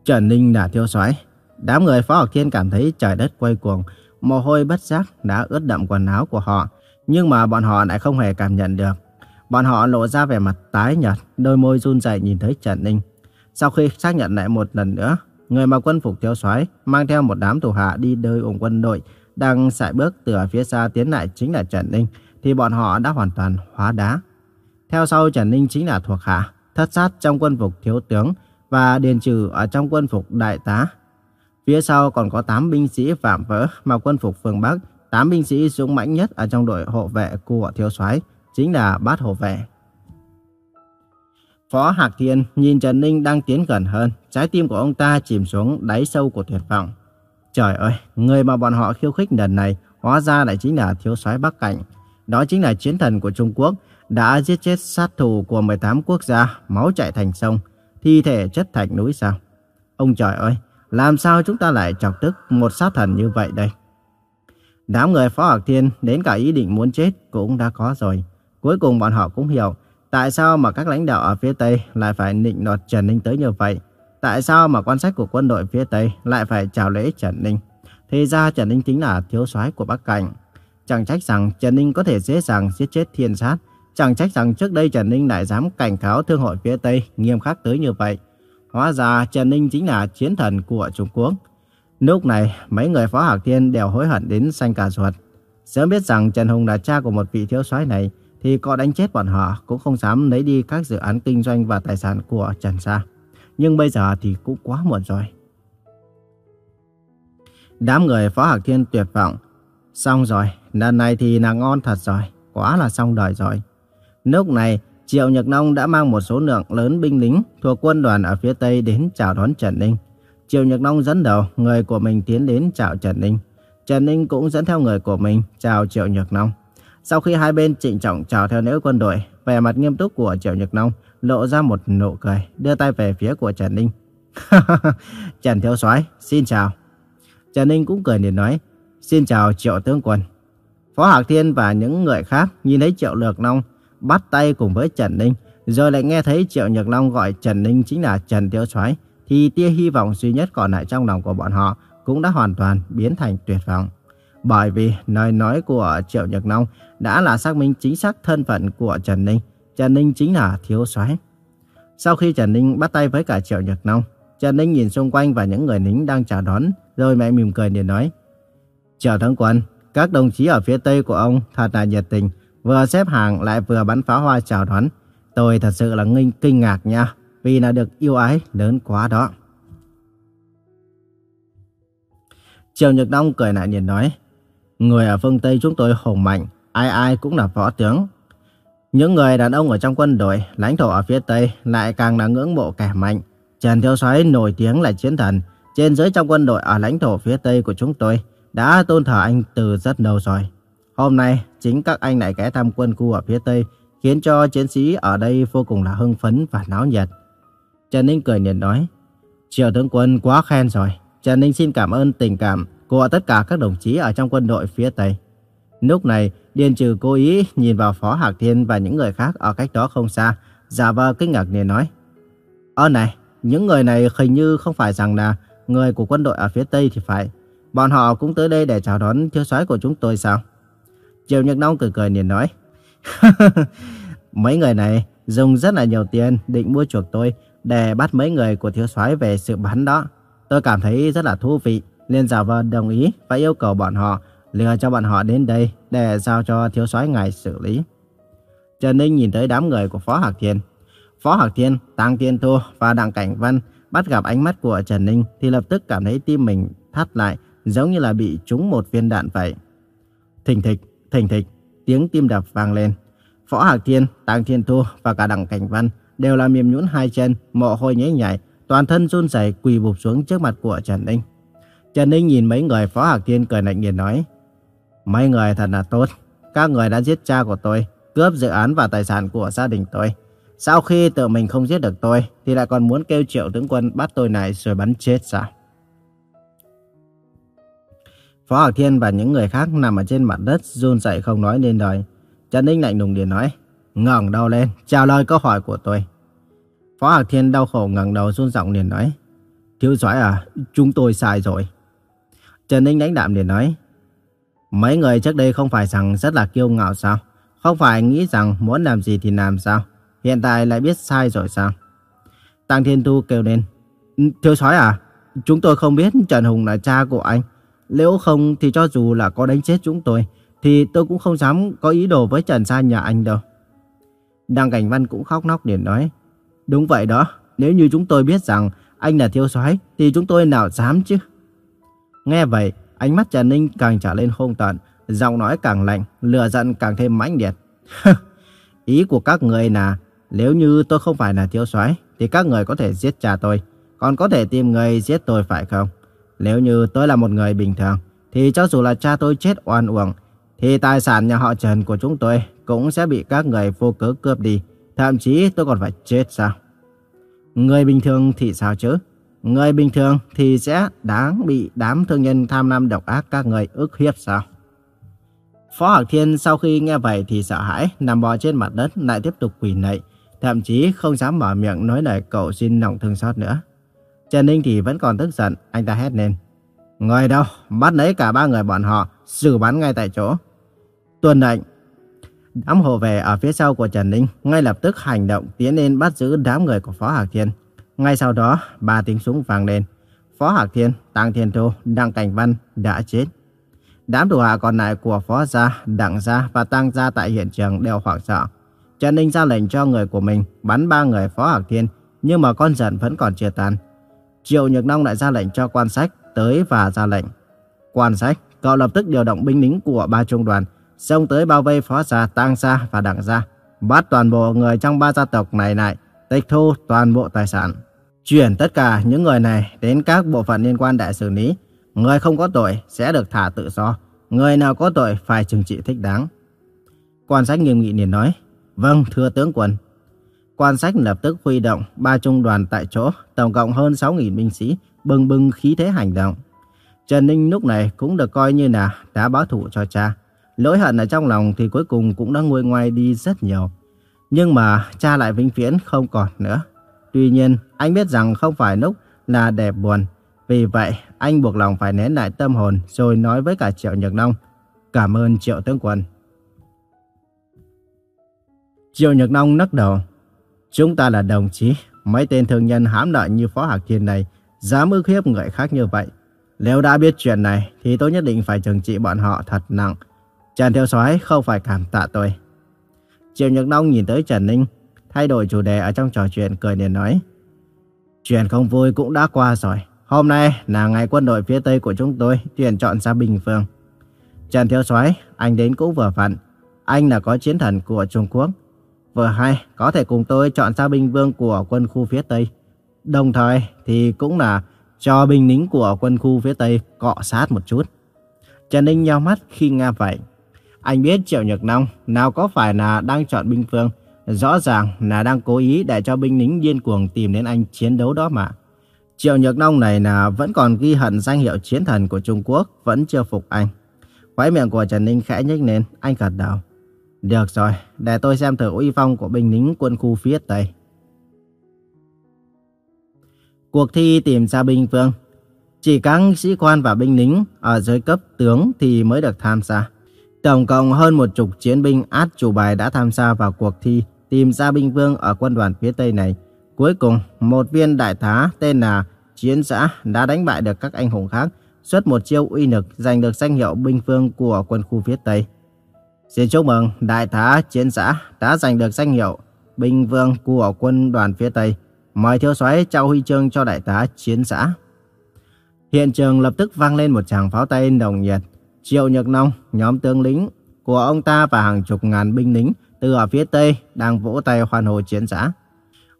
Trần Ninh là thiếu sói. Đám người Phó Học Thiên cảm thấy trời đất quay cuồng, mồ hôi bất giác đã ướt đậm quần áo của họ, nhưng mà bọn họ lại không hề cảm nhận được. Bọn họ lộ ra vẻ mặt tái nhợt, đôi môi run rẩy nhìn thấy Trần Ninh. Sau khi xác nhận lại một lần nữa, người mặc quân phục thiếu soái mang theo một đám thủ hạ đi đời ủng quân đội đang sải bước từ phía xa tiến lại chính là Trần Ninh, thì bọn họ đã hoàn toàn hóa đá. Theo sau Trần Ninh chính là thuộc hạ, thất sát trong quân phục thiếu tướng và điền trừ ở trong quân phục đại tá. Phía sau còn có 8 binh sĩ phạm vỡ mặc quân phục phương Bắc, 8 binh sĩ dũng mãnh nhất ở trong đội hộ vệ của thiếu soái chính là bát hộ vệ. Phó Hạc Thiên nhìn Trần Ninh đang tiến gần hơn, trái tim của ông ta chìm xuống đáy sâu của tuyệt vọng. Trời ơi, người mà bọn họ khiêu khích lần này hóa ra lại chính là thiếu soái Bắc Cảnh. Đó chính là chiến thần của Trung Quốc, đã giết chết sát thủ của 18 quốc gia, máu chảy thành sông, thi thể chất thành núi sao. Ông trời ơi, làm sao chúng ta lại chọc tức một sát thần như vậy đây? Đám người Phó Hạc Thiên đến cả ý định muốn chết cũng đã có rồi. Cuối cùng bọn họ cũng hiểu tại sao mà các lãnh đạo ở phía Tây lại phải nịnh nọt Trần Ninh tới như vậy. Tại sao mà quan sách của quân đội phía Tây lại phải chào lễ Trần Ninh. Thì ra Trần Ninh chính là thiếu soái của Bắc Cảnh. Chẳng trách rằng Trần Ninh có thể dễ dàng giết chết thiên sát. Chẳng trách rằng trước đây Trần Ninh lại dám cảnh cáo thương hội phía Tây nghiêm khắc tới như vậy. Hóa ra Trần Ninh chính là chiến thần của Trung Quốc. Lúc này, mấy người Phó Hạc Thiên đều hối hận đến xanh cả ruột. Sớm biết rằng Trần Hùng là cha của một vị thiếu soái này, thì có đánh chết bọn họ cũng không dám lấy đi các dự án kinh doanh và tài sản của Trần Sa. Nhưng bây giờ thì cũng quá muộn rồi. Đám người Phó Hạc Thiên tuyệt vọng. Xong rồi, lần này thì là ngon thật rồi, quá là xong đời rồi. Lúc này, Triệu Nhật Nông đã mang một số lượng lớn binh lính thuộc quân đoàn ở phía Tây đến chào đón Trần Ninh. Triệu Nhật Nông dẫn đầu, người của mình tiến đến chào Trần Ninh. Trần Ninh cũng dẫn theo người của mình chào Triệu Nhật Nông. Sau khi hai bên trịnh trọng chào theo lễ quân đội, vẻ mặt nghiêm túc của Triệu Nhật Nông lộ ra một nụ cười, đưa tay về phía của Trần Ninh. Trần Thiếu soái xin chào. Trần Ninh cũng cười để nói, xin chào Triệu Tướng Quân. Phó Hạc Thiên và những người khác nhìn thấy Triệu Lược Long bắt tay cùng với Trần Ninh, rồi lại nghe thấy Triệu Nhược Long gọi Trần Ninh chính là Trần Thiếu soái thì tia hy vọng duy nhất còn lại trong lòng của bọn họ cũng đã hoàn toàn biến thành tuyệt vọng. Bởi vì lời nói của Triệu Nhật Long đã là xác minh chính xác thân phận của Trần Ninh. Trần Ninh chính là thiếu soái. Sau khi Trần Ninh bắt tay với cả Triệu Nhật Long, Trần Ninh nhìn xung quanh và những người lính đang chào đón, rồi mẹ mỉm cười liền nói. Triệu Thắng Quân, các đồng chí ở phía Tây của ông thật là nhiệt tình, vừa xếp hàng lại vừa bắn pháo hoa chào đón. Tôi thật sự là nginh kinh ngạc nha, vì là được yêu ái lớn quá đó. Triều Nhật Đông cười lại nhìn nói. Người ở phương Tây chúng tôi hùng mạnh, ai ai cũng là võ tướng. Những người đàn ông ở trong quân đội, lãnh thổ ở phía Tây lại càng là ngưỡng mộ kẻ mạnh. Trần Thiếu Soái nổi tiếng là chiến thần, trên dưới trong quân đội ở lãnh thổ phía Tây của chúng tôi đã tôn thờ anh từ rất lâu rồi. Hôm nay, chính các anh lại ghé thăm quân khu ở phía Tây, khiến cho chiến sĩ ở đây vô cùng là hưng phấn và náo nhiệt. Trần Ninh cười nhìn nói, Triệu tướng quân quá khen rồi. Trần Ninh xin cảm ơn tình cảm của tất cả các đồng chí ở trong quân đội phía Tây. Lúc này, Điền Trừ cố ý nhìn vào Phó Hạc Thiên và những người khác ở cách đó không xa, giả vờ kinh ngạc liền nói. Ơ này, những người này hình như không phải rằng là người của quân đội ở phía Tây thì phải. Bọn họ cũng tới đây để chào đón thiếu soái của chúng tôi sao? Triều Nhật long cười cười liền nói. mấy người này dùng rất là nhiều tiền định mua chuộc tôi để bắt mấy người của thiếu soái về sự bắn đó. Tôi cảm thấy rất là thú vị liền giả vờ đồng ý và yêu cầu bọn họ lừa cho bọn họ đến đây để giao cho thiếu soái ngài xử lý. Trần Ninh nhìn tới đám người của Phó Hạc Thiên. Phó Hạc Thiên, Tăng Thiên Thu và Đặng Cảnh Văn bắt gặp ánh mắt của Trần Ninh thì lập tức cảm thấy tim mình thắt lại giống như là bị trúng một viên đạn vậy. Thình thịch, thình thịch, tiếng tim đập vang lên. Phó Hạc Thiên, Tăng Thiên Thu và cả Đặng Cảnh Văn đều là mềm nhũn hai chân, mồ hôi nhễ nhại, toàn thân run rẩy quỳ bụp xuống trước mặt của Trần Ninh. Trần Ninh nhìn mấy người Phó Hạc Thiên cười lạnh nhiên nói. Mấy người thật là tốt. Các người đã giết cha của tôi, cướp dự án và tài sản của gia đình tôi. Sau khi tự mình không giết được tôi, thì lại còn muốn kêu triệu tướng quân bắt tôi này rồi bắn chết sao? Phó Hạc Thiên và những người khác nằm ở trên mặt đất run rẩy không nói nên lời. Trần Ninh lạnh lùng liền nói, ngẩng đầu lên, trả lời câu hỏi của tôi. Phó Hạc Thiên đau khổ ngẩng đầu run giọng liền nói, thiếu soái à, chúng tôi sai rồi. Trần Ninh đánh đạm liền nói. Mấy người trước đây không phải rằng rất là kiêu ngạo sao? Không phải nghĩ rằng muốn làm gì thì làm sao? Hiện tại lại biết sai rồi sao? Tăng Thiên Thu kêu lên. Thiếu soái à, chúng tôi không biết Trần Hùng là cha của anh. Nếu không thì cho dù là có đánh chết chúng tôi, thì tôi cũng không dám có ý đồ với Trần Sa nhà anh đâu. Đăng Cảnh Văn cũng khóc nóc để nói. Đúng vậy đó, nếu như chúng tôi biết rằng anh là thiếu soái thì chúng tôi nào dám chứ? Nghe vậy, ánh mắt Trần Ninh càng trở lên hung tợn, giọng nói càng lạnh, lửa giận càng thêm mãnh liệt. Ý của các người là, nếu như tôi không phải là thiếu soái, thì các người có thể giết cha tôi, còn có thể tìm người giết tôi phải không? Nếu như tôi là một người bình thường, thì cho dù là cha tôi chết oan uổng, thì tài sản nhà họ Trần của chúng tôi cũng sẽ bị các người vô cớ cướp đi. Thậm chí tôi còn phải chết sao? Người bình thường thì sao chứ? Người bình thường thì sẽ đáng bị đám thương nhân tham lam độc ác các người ức hiếp sao? Phó Hạc Thiên sau khi nghe vậy thì sợ hãi, nằm bò trên mặt đất lại tiếp tục quỳ nệ thậm chí không dám mở miệng nói lời cầu xin lòng thương xót nữa. Trần Ninh thì vẫn còn tức giận, anh ta hét lên. Người đâu, bắt lấy cả ba người bọn họ, xử bắn ngay tại chỗ. Tuần lệnh. Đám hộ vệ ở phía sau của Trần Ninh ngay lập tức hành động tiến lên bắt giữ đám người của Phó Hạc Thiên. Ngay sau đó, ba tiếng súng vang lên. Phó Hạc Thiên, Tăng Thiên Thu, Đặng Cảnh Văn đã chết. Đám thủ hạ còn lại của Phó Gia, Đặng Gia và Tăng Gia tại hiện trường đều hoảng sợ. Trần Ninh ra lệnh cho người của mình bắn ba người Phó Hạc Thiên, nhưng mà con giận vẫn còn chưa tan. Triệu Nhược Nông lại ra lệnh cho quan sách tới và ra lệnh. Quan sách, cậu lập tức điều động binh lính của ba trung đoàn, xông tới bao vây Phó Gia, Tăng Gia và Đặng Gia, bắt toàn bộ người trong ba gia tộc này lại, tịch thu toàn bộ tài sản. Chuyển tất cả những người này đến các bộ phận liên quan đại xử lý. Người không có tội sẽ được thả tự do. Người nào có tội phải trừng trị thích đáng. Quan sách nghiêm nghị liền nói. Vâng, thưa tướng quân. Quan sách lập tức huy động ba trung đoàn tại chỗ, tổng cộng hơn 6.000 binh sĩ, bừng bừng khí thế hành động. Trần Ninh lúc này cũng được coi như là đã báo thủ cho cha. Lỗi hận ở trong lòng thì cuối cùng cũng đã nguôi ngoai đi rất nhiều. Nhưng mà cha lại vĩnh viễn không còn nữa. Tuy nhiên, anh biết rằng không phải lúc là đẹp buồn. Vì vậy, anh buộc lòng phải nén lại tâm hồn rồi nói với cả Triệu Nhật Nông. Cảm ơn Triệu Tướng Quân. Triệu Nhật Nông nấc đầu. Chúng ta là đồng chí, mấy tên thương nhân hãm lợi như Phó Hạc Thiên này, dám ức hiếp người khác như vậy. Nếu đã biết chuyện này, thì tôi nhất định phải trừng trị bọn họ thật nặng. Trần Thiếu Soái không phải cảm tạ tôi. Triệu Nhật Đông nhìn tới Trần Ninh, thay đổi chủ đề ở trong trò chuyện cười liền nói. Chuyện không vui cũng đã qua rồi. Hôm nay là ngày quân đội phía Tây của chúng tôi tuyển chọn ra Bình Phương. Trần Thiếu Soái, anh đến cũng vừa vặn. Anh là có chiến thần của Trung Quốc. Vừa hay, có thể cùng tôi chọn ra binh vương của quân khu phía Tây. Đồng thời thì cũng là cho binh lính của quân khu phía Tây cọ sát một chút. Trần Ninh nheo mắt khi nghe vậy. Anh biết Triệu Nhật Nông nào có phải là đang chọn binh phương, rõ ràng là đang cố ý để cho binh lính điên cuồng tìm đến anh chiến đấu đó mà. Triệu Nhật Nông này là vẫn còn ghi hận danh hiệu chiến thần của Trung Quốc, vẫn chưa phục anh. Khóe miệng của Trần Ninh khẽ nhếch lên, anh gật đầu. Được rồi, để tôi xem thử uy phong của binh lính quân khu phía Tây. Cuộc thi tìm ra binh phương. Chỉ các sĩ quan và binh lính ở dưới cấp tướng thì mới được tham gia. Tổng cộng hơn một chục chiến binh át chủ bài đã tham gia vào cuộc thi tìm ra binh vương ở quân đoàn phía Tây này. Cuối cùng, một viên đại tá tên là Chiến xã đã đánh bại được các anh hùng khác, xuất một chiêu uy lực giành được danh hiệu binh vương của quân khu phía Tây. Xin chúc mừng đại tá Chiến xã đã giành được danh hiệu binh vương của quân đoàn phía Tây. Mời thiếu soái trao huy chương cho đại tá Chiến xã. Hiện trường lập tức vang lên một tràng pháo tay nồng nhiệt. Triệu Nhật Nông, nhóm tướng lính của ông ta và hàng chục ngàn binh lính từ ở phía Tây đang vỗ tay hoan hô chiến xã.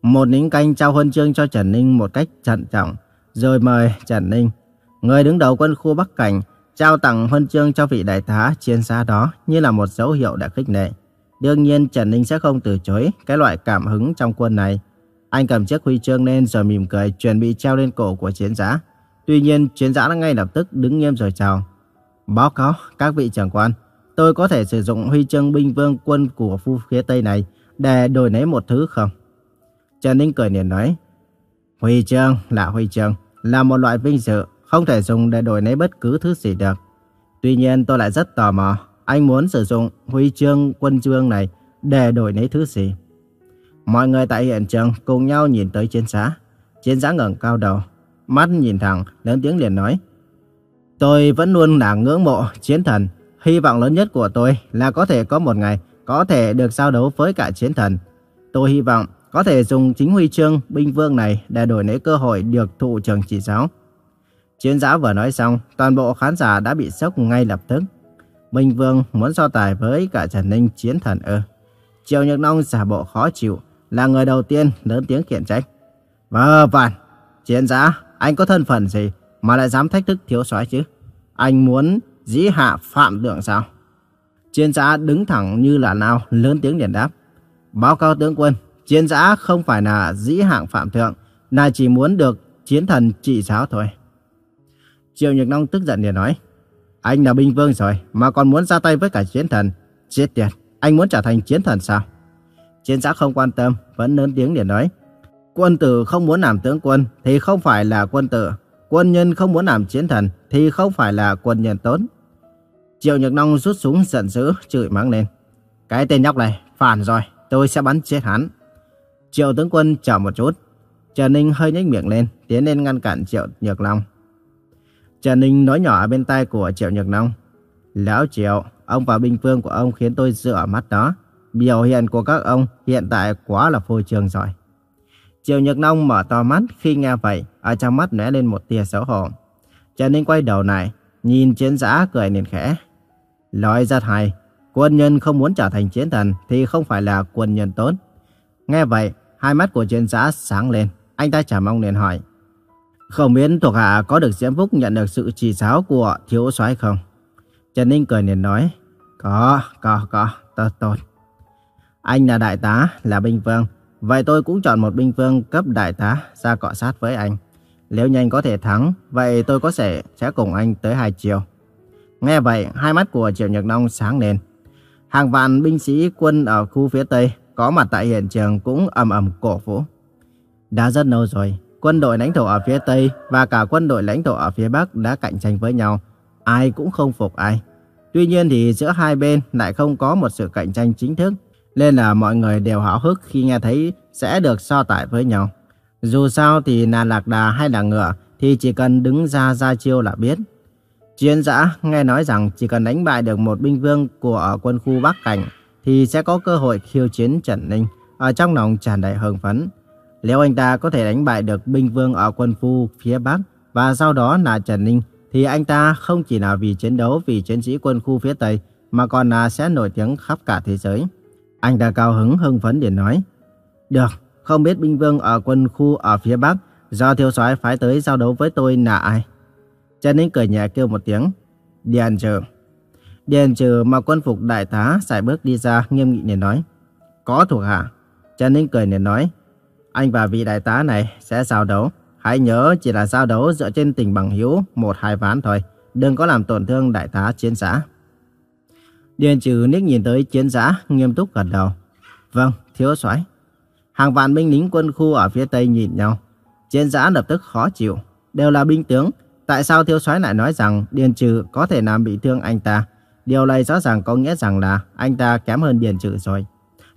Một lính canh trao huân chương cho Trần Ninh một cách trân trọng, rồi mời Trần Ninh, người đứng đầu quân khu Bắc Cảnh, trao tặng huân chương cho vị đại tá chiến xa đó như là một dấu hiệu đã khích lệ. Đương nhiên Trần Ninh sẽ không từ chối cái loại cảm hứng trong quân này. Anh cầm chiếc huy chương lên rồi mỉm cười chuẩn bị treo lên cổ của chiến giã. Tuy nhiên chiến giã đã ngay lập tức đứng nghiêm rồi chào. Báo cáo các vị trưởng quan, tôi có thể sử dụng huy chương binh vương quân của phu phía Tây này để đổi lấy một thứ không? Trần Ninh cười liền nói, huy chương là huy chương, là một loại vinh dự, không thể dùng để đổi lấy bất cứ thứ gì được. Tuy nhiên tôi lại rất tò mò, anh muốn sử dụng huy chương quân chương này để đổi lấy thứ gì? Mọi người tại hiện trường cùng nhau nhìn tới chiến xã. Chiến xã ngẩng cao đầu, mắt nhìn thẳng, lớn tiếng liền nói. Tôi vẫn luôn là ngưỡng mộ chiến thần. Hy vọng lớn nhất của tôi là có thể có một ngày có thể được giao đấu với cả chiến thần. Tôi hy vọng có thể dùng chính huy chương binh vương này để đổi lấy cơ hội được thụ trường chỉ giáo. Chiến giáo vừa nói xong, toàn bộ khán giả đã bị sốc ngay lập tức. Minh Vương muốn so tài với cả Trần Ninh chiến thần ư. Triều Nhược Nông giả bộ khó chịu, là người đầu tiên lớn tiếng khiển trách. Vơ vàn, chiến giá, anh có thân phận gì mà lại dám thách thức thiếu soái chứ? Anh muốn dĩ hạ phạm lượng sao? Chiến giá đứng thẳng như là nào, lớn tiếng điện đáp. Báo cáo tướng quân, chiến giá không phải là dĩ hạng phạm thượng, là chỉ muốn được chiến thần trị giáo thôi. Triệu Nhược Long tức giận để nói, anh là binh vương rồi mà còn muốn ra tay với cả chiến thần. Chết tiệt, anh muốn trở thành chiến thần sao? Chiến giã không quan tâm, vẫn lớn tiếng để nói. Quân tử không muốn làm tướng quân thì không phải là quân tử. Quân nhân không muốn làm chiến thần thì không phải là quân nhân tốt. Triệu Nhược Long rút súng giận dữ, chửi mắng lên. Cái tên nhóc này, phản rồi, tôi sẽ bắn chết hắn. Triệu tướng quân chờ một chút. Trần Ninh hơi nhếch miệng lên, tiến lên ngăn cản Triệu Nhược Long. Trần Ninh nói nhỏ bên tai của Triệu Nhược Nông: Lão Triệu, ông và binh phương của ông khiến tôi dựa mắt đó. Biểu hiện của các ông hiện tại quá là phô trương rồi. Triệu Nhược Nông mở to mắt khi nghe vậy, ở trong mắt lóe lên một tia xấu hổ. Trần Ninh quay đầu lại, nhìn chiến giã cười nền khẽ. Nói rất hay, quân nhân không muốn trở thành chiến thần thì không phải là quân nhân tốt. Nghe vậy, hai mắt của chiến giã sáng lên, anh ta trả mong liền hỏi. Không biết thuộc hạ có được Diễm Phúc nhận được sự chỉ giáo của thiếu soái không? Trần Ninh cười liền nói, có, có, có, tốt, tốt. Anh là đại tá, là binh vương. Vậy tôi cũng chọn một binh vương cấp đại tá ra cọ sát với anh. Nếu nhanh có thể thắng, vậy tôi có thể sẽ cùng anh tới hai chiều. Nghe vậy, hai mắt của Triệu Nhật Nông sáng lên. Hàng vạn binh sĩ quân ở khu phía Tây có mặt tại hiện trường cũng ầm ầm cổ vũ. Đã rất lâu rồi, quân đội lãnh thổ ở phía Tây và cả quân đội lãnh thổ ở phía Bắc đã cạnh tranh với nhau. Ai cũng không phục ai. Tuy nhiên thì giữa hai bên lại không có một sự cạnh tranh chính thức, nên là mọi người đều háo hức khi nghe thấy sẽ được so tải với nhau. Dù sao thì là lạc đà hay là ngựa thì chỉ cần đứng ra ra chiêu là biết. Chiến giã nghe nói rằng chỉ cần đánh bại được một binh vương của quân khu Bắc Cảnh thì sẽ có cơ hội khiêu chiến Trần Ninh, ở trong lòng tràn đầy hưng phấn. Nếu anh ta có thể đánh bại được binh vương ở quân khu phía Bắc và sau đó là Trần Ninh thì anh ta không chỉ là vì chiến đấu vì chiến sĩ quân khu phía Tây mà còn là sẽ nổi tiếng khắp cả thế giới. Anh ta cao hứng hưng phấn để nói. Được, không biết binh vương ở quân khu ở phía Bắc do thiếu soái phái tới giao đấu với tôi là ai? Trần Ninh cười nhẹ kêu một tiếng. Điền trừ. Điền trừ mà quân phục đại tá xài bước đi ra nghiêm nghị để nói. Có thuộc hạ. Trần Ninh cười để nói. Anh và vị đại tá này sẽ giao đấu. Hãy nhớ chỉ là giao đấu dựa trên tình bằng hữu một hai ván thôi. Đừng có làm tổn thương đại tá chiến giã. Điền trừ nick nhìn tới chiến giã, nghiêm túc gật đầu. Vâng, thiếu soái. Hàng vạn binh lính quân khu ở phía tây nhìn nhau. Chiến giã lập tức khó chịu. Đều là binh tướng. Tại sao thiếu soái lại nói rằng Điền trừ có thể làm bị thương anh ta? Điều này rõ ràng có nghĩa rằng là anh ta kém hơn Điền trừ rồi.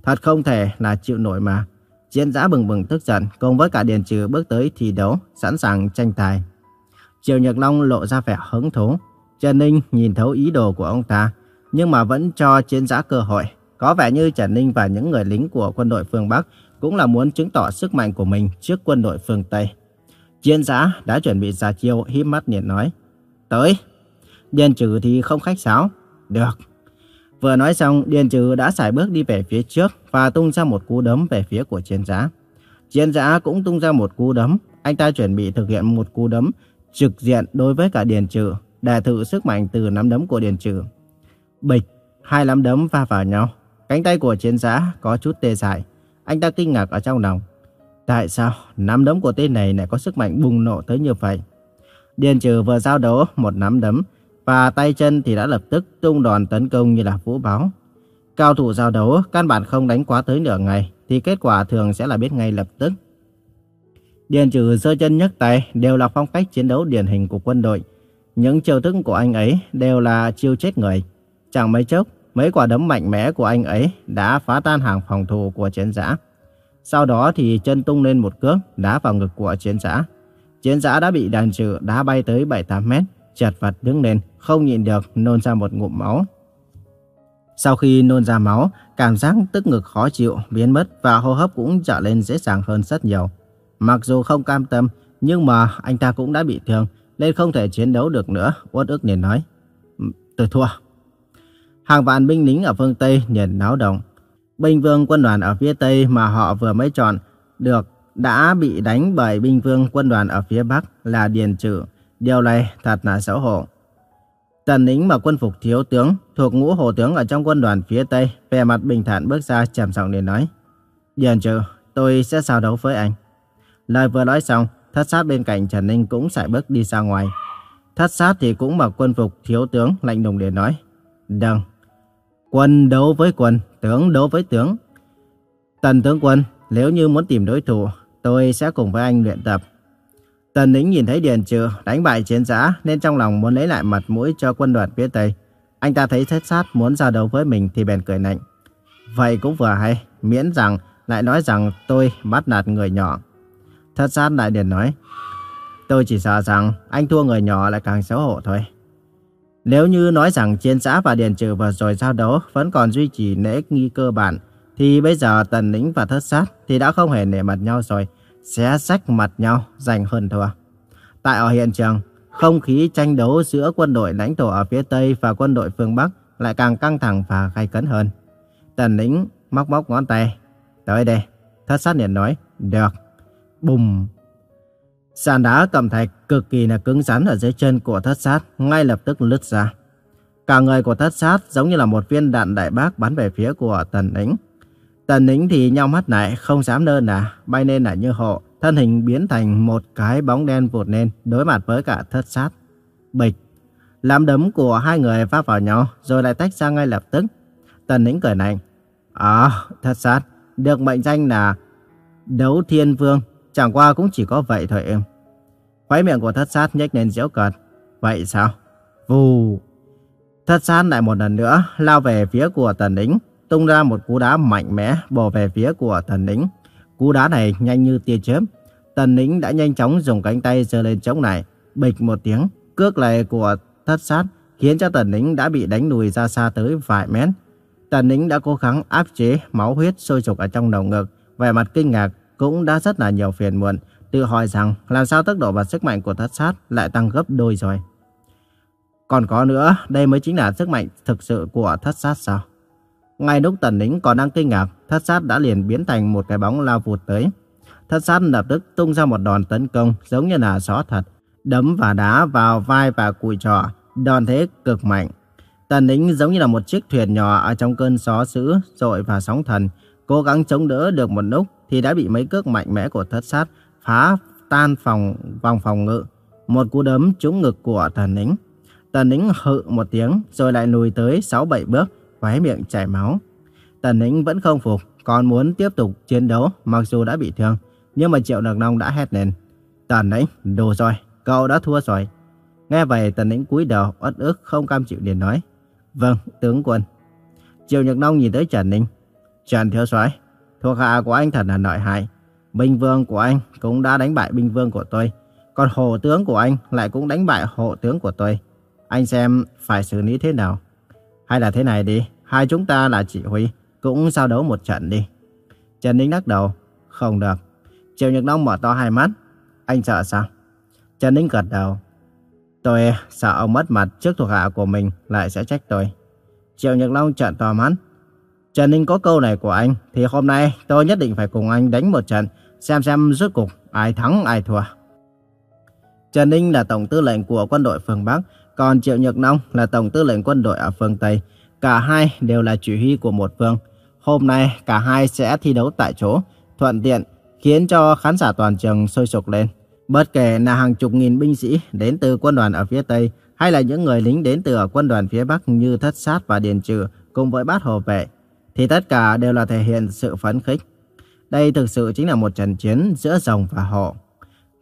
Thật không thể là chịu nổi mà. Chiến giã bừng bừng tức giận cùng với cả Điền trừ bước tới thi đấu, sẵn sàng tranh tài. Triều Nhật Long lộ ra vẻ hứng thú. Trần Ninh nhìn thấu ý đồ của ông ta, nhưng mà vẫn cho chiến giã cơ hội. Có vẻ như Trần Ninh và những người lính của quân đội phương Bắc cũng là muốn chứng tỏ sức mạnh của mình trước quân đội phương Tây. Chiến giã đã chuẩn bị ra chiêu híp mắt liền nói. Tới. Điền trừ thì không khách sáo. Được. Vừa nói xong, Điền trừ đã xài bước đi về phía trước và tung ra một cú đấm về phía của chiến giã. Chiến giã cũng tung ra một cú đấm. Anh ta chuẩn bị thực hiện một cú đấm trực diện đối với cả Điền trừ để thử sức mạnh từ nắm đấm của Điền trừ. Bịch, hai nắm đấm va vào nhau. Cánh tay của chiến giã có chút tê dại. Anh ta kinh ngạc ở trong lòng. Tại sao nắm đấm của tên này lại có sức mạnh bùng nổ tới như vậy? Điền trừ vừa giao đấu một nắm đấm và tay chân thì đã lập tức tung đòn tấn công như là vũ báo. Cao thủ giao đấu căn bản không đánh quá tới nửa ngày thì kết quả thường sẽ là biết ngay lập tức. Điền trừ sơ chân nhấc tay đều là phong cách chiến đấu điển hình của quân đội. Những chiêu thức của anh ấy đều là chiêu chết người. Chẳng mấy chốc, mấy quả đấm mạnh mẽ của anh ấy đã phá tan hàng phòng thủ của chiến giã. Sau đó thì chân tung lên một cước đá vào ngực của chiến giã. Chiến giã đã bị đàn trừ đá bay tới 7-8 mét, chật vật đứng lên, không nhịn được nôn ra một ngụm máu. Sau khi nôn ra máu, cảm giác tức ngực khó chịu, biến mất và hô hấp cũng trở lên dễ dàng hơn rất nhiều. Mặc dù không cam tâm, nhưng mà anh ta cũng đã bị thương, nên không thể chiến đấu được nữa, uất ức liền nói. Ừ, tôi thua. Hàng vạn binh lính ở phương Tây nhìn náo động. Binh vương quân đoàn ở phía Tây mà họ vừa mới chọn được đã bị đánh bởi binh vương quân đoàn ở phía Bắc là Điền Trự. Điều này thật là xấu hổ. Tần lính mà quân phục thiếu tướng thuộc ngũ hồ tướng ở trong quân đoàn phía Tây vẻ mặt bình thản bước ra trầm giọng để nói. Điền Trừ, tôi sẽ giao đấu với anh. Lời vừa nói xong, thất sát bên cạnh Trần Ninh cũng sải bước đi ra ngoài. Thất sát thì cũng mặc quân phục thiếu tướng lạnh lùng để nói. Đừng, Quân đấu với quân, tướng đấu với tướng. Tần tướng quân, nếu như muốn tìm đối thủ, tôi sẽ cùng với anh luyện tập. Tần lính nhìn thấy Điền Trừ đánh bại chiến giã nên trong lòng muốn lấy lại mặt mũi cho quân đoàn phía Tây. Anh ta thấy thất sát muốn ra đấu với mình thì bèn cười lạnh. Vậy cũng vừa hay, miễn rằng lại nói rằng tôi bắt nạt người nhỏ. Thất sát lại Điền nói, tôi chỉ sợ rằng anh thua người nhỏ lại càng xấu hổ thôi. Nếu như nói rằng chiến giã và điền trừ vừa rồi giao đấu vẫn còn duy trì lễ nghi cơ bản, thì bây giờ tần lĩnh và thất sát thì đã không hề nể mặt nhau rồi, sẽ rách mặt nhau, giành hơn thua. Tại ở hiện trường, không khí tranh đấu giữa quân đội lãnh thổ ở phía Tây và quân đội phương Bắc lại càng căng thẳng và gay cấn hơn. Tần lĩnh móc móc ngón tay. Tới đây. Thất sát liền nói. Được. Bùm. Sàn đá cầm thạch cực kỳ là cứng rắn ở dưới chân của thất sát, ngay lập tức lứt ra. Cả người của thất sát giống như là một viên đạn đại bác bắn về phía của tần lĩnh. Tần Ninh thì nhau mắt lại, không dám nơ nà, bay lên là như hộ, thân hình biến thành một cái bóng đen vụt lên, đối mặt với cả thất sát. Bịch. Làm đấm của hai người va vào nhau, rồi lại tách ra ngay lập tức. Tần Ninh cười lạnh. À, thất sát, được mệnh danh là đấu thiên vương, chẳng qua cũng chỉ có vậy thôi em. Khói miệng của thất sát nhếch lên giễu cợt. Vậy sao? Vù. Thất sát lại một lần nữa lao về phía của tần Ninh tung ra một cú đá mạnh mẽ bổ về phía của tần lĩnh. Cú đá này nhanh như tia chớp. Tần lĩnh đã nhanh chóng dùng cánh tay giơ lên chống này, bịch một tiếng, cước này của thất sát khiến cho tần lĩnh đã bị đánh lùi ra xa tới vài mét. Tần lĩnh đã cố gắng áp chế máu huyết sôi sục ở trong đầu ngực, vẻ mặt kinh ngạc cũng đã rất là nhiều phiền muộn, tự hỏi rằng làm sao tốc độ và sức mạnh của thất sát lại tăng gấp đôi rồi. Còn có nữa, đây mới chính là sức mạnh thực sự của thất sát sao? Ngay lúc tần lính còn đang kinh ngạc, thất sát đã liền biến thành một cái bóng lao vụt tới. Thất sát lập tức tung ra một đòn tấn công giống như là gió thật, đấm và đá vào vai và cùi trò, đòn thế cực mạnh. Tần lính giống như là một chiếc thuyền nhỏ ở trong cơn gió dữ, dội và sóng thần, cố gắng chống đỡ được một lúc thì đã bị mấy cước mạnh mẽ của thất sát phá tan phòng vòng phòng ngự. Một cú đấm trúng ngực của tần lính. Tần lính hự một tiếng rồi lại lùi tới 6-7 bước, khóe miệng chảy máu. Tần Ninh vẫn không phục, còn muốn tiếp tục chiến đấu mặc dù đã bị thương. Nhưng mà Triệu Nặc Nông đã hét lên. Tần Ninh đủ rồi, cậu đã thua rồi. Nghe vậy tần Ninh cúi đầu, uất ức không cam chịu liền nói. Vâng, tướng quân. Triệu Nhật Nông nhìn tới Trần Ninh. Trần Thiếu soái thuộc hạ của anh thật là lợi hại. Binh vương của anh cũng đã đánh bại binh vương của tôi. Còn hộ tướng của anh lại cũng đánh bại hộ tướng của tôi. Anh xem phải xử lý thế nào. Hay là thế này đi, hai chúng ta là chỉ huy, cũng giao đấu một trận đi. Trần Ninh lắc đầu, không được. Triệu Nhật Long mở to hai mắt. Anh sợ sao? Trần Ninh gật đầu. Tôi sợ ông mất mặt trước thuộc hạ của mình lại sẽ trách tôi. Triệu Nhật Long trợn to mắt. Trần Ninh có câu này của anh thì hôm nay tôi nhất định phải cùng anh đánh một trận xem xem rốt cục ai thắng ai thua. Trần Ninh là tổng tư lệnh của quân đội phương Bắc, còn Triệu Nhật Long là tổng tư lệnh quân đội ở phương Tây. Cả hai đều là chỉ huy của một phương. Hôm nay cả hai sẽ thi đấu tại chỗ, thuận tiện khiến cho khán giả toàn trường sôi sục lên. Bất kể là hàng chục nghìn binh sĩ đến từ quân đoàn ở phía Tây hay là những người lính đến từ ở quân đoàn phía Bắc như Thất Sát và Điền Trừ cùng với bát hồ vệ, thì tất cả đều là thể hiện sự phấn khích. Đây thực sự chính là một trận chiến giữa rồng và hổ.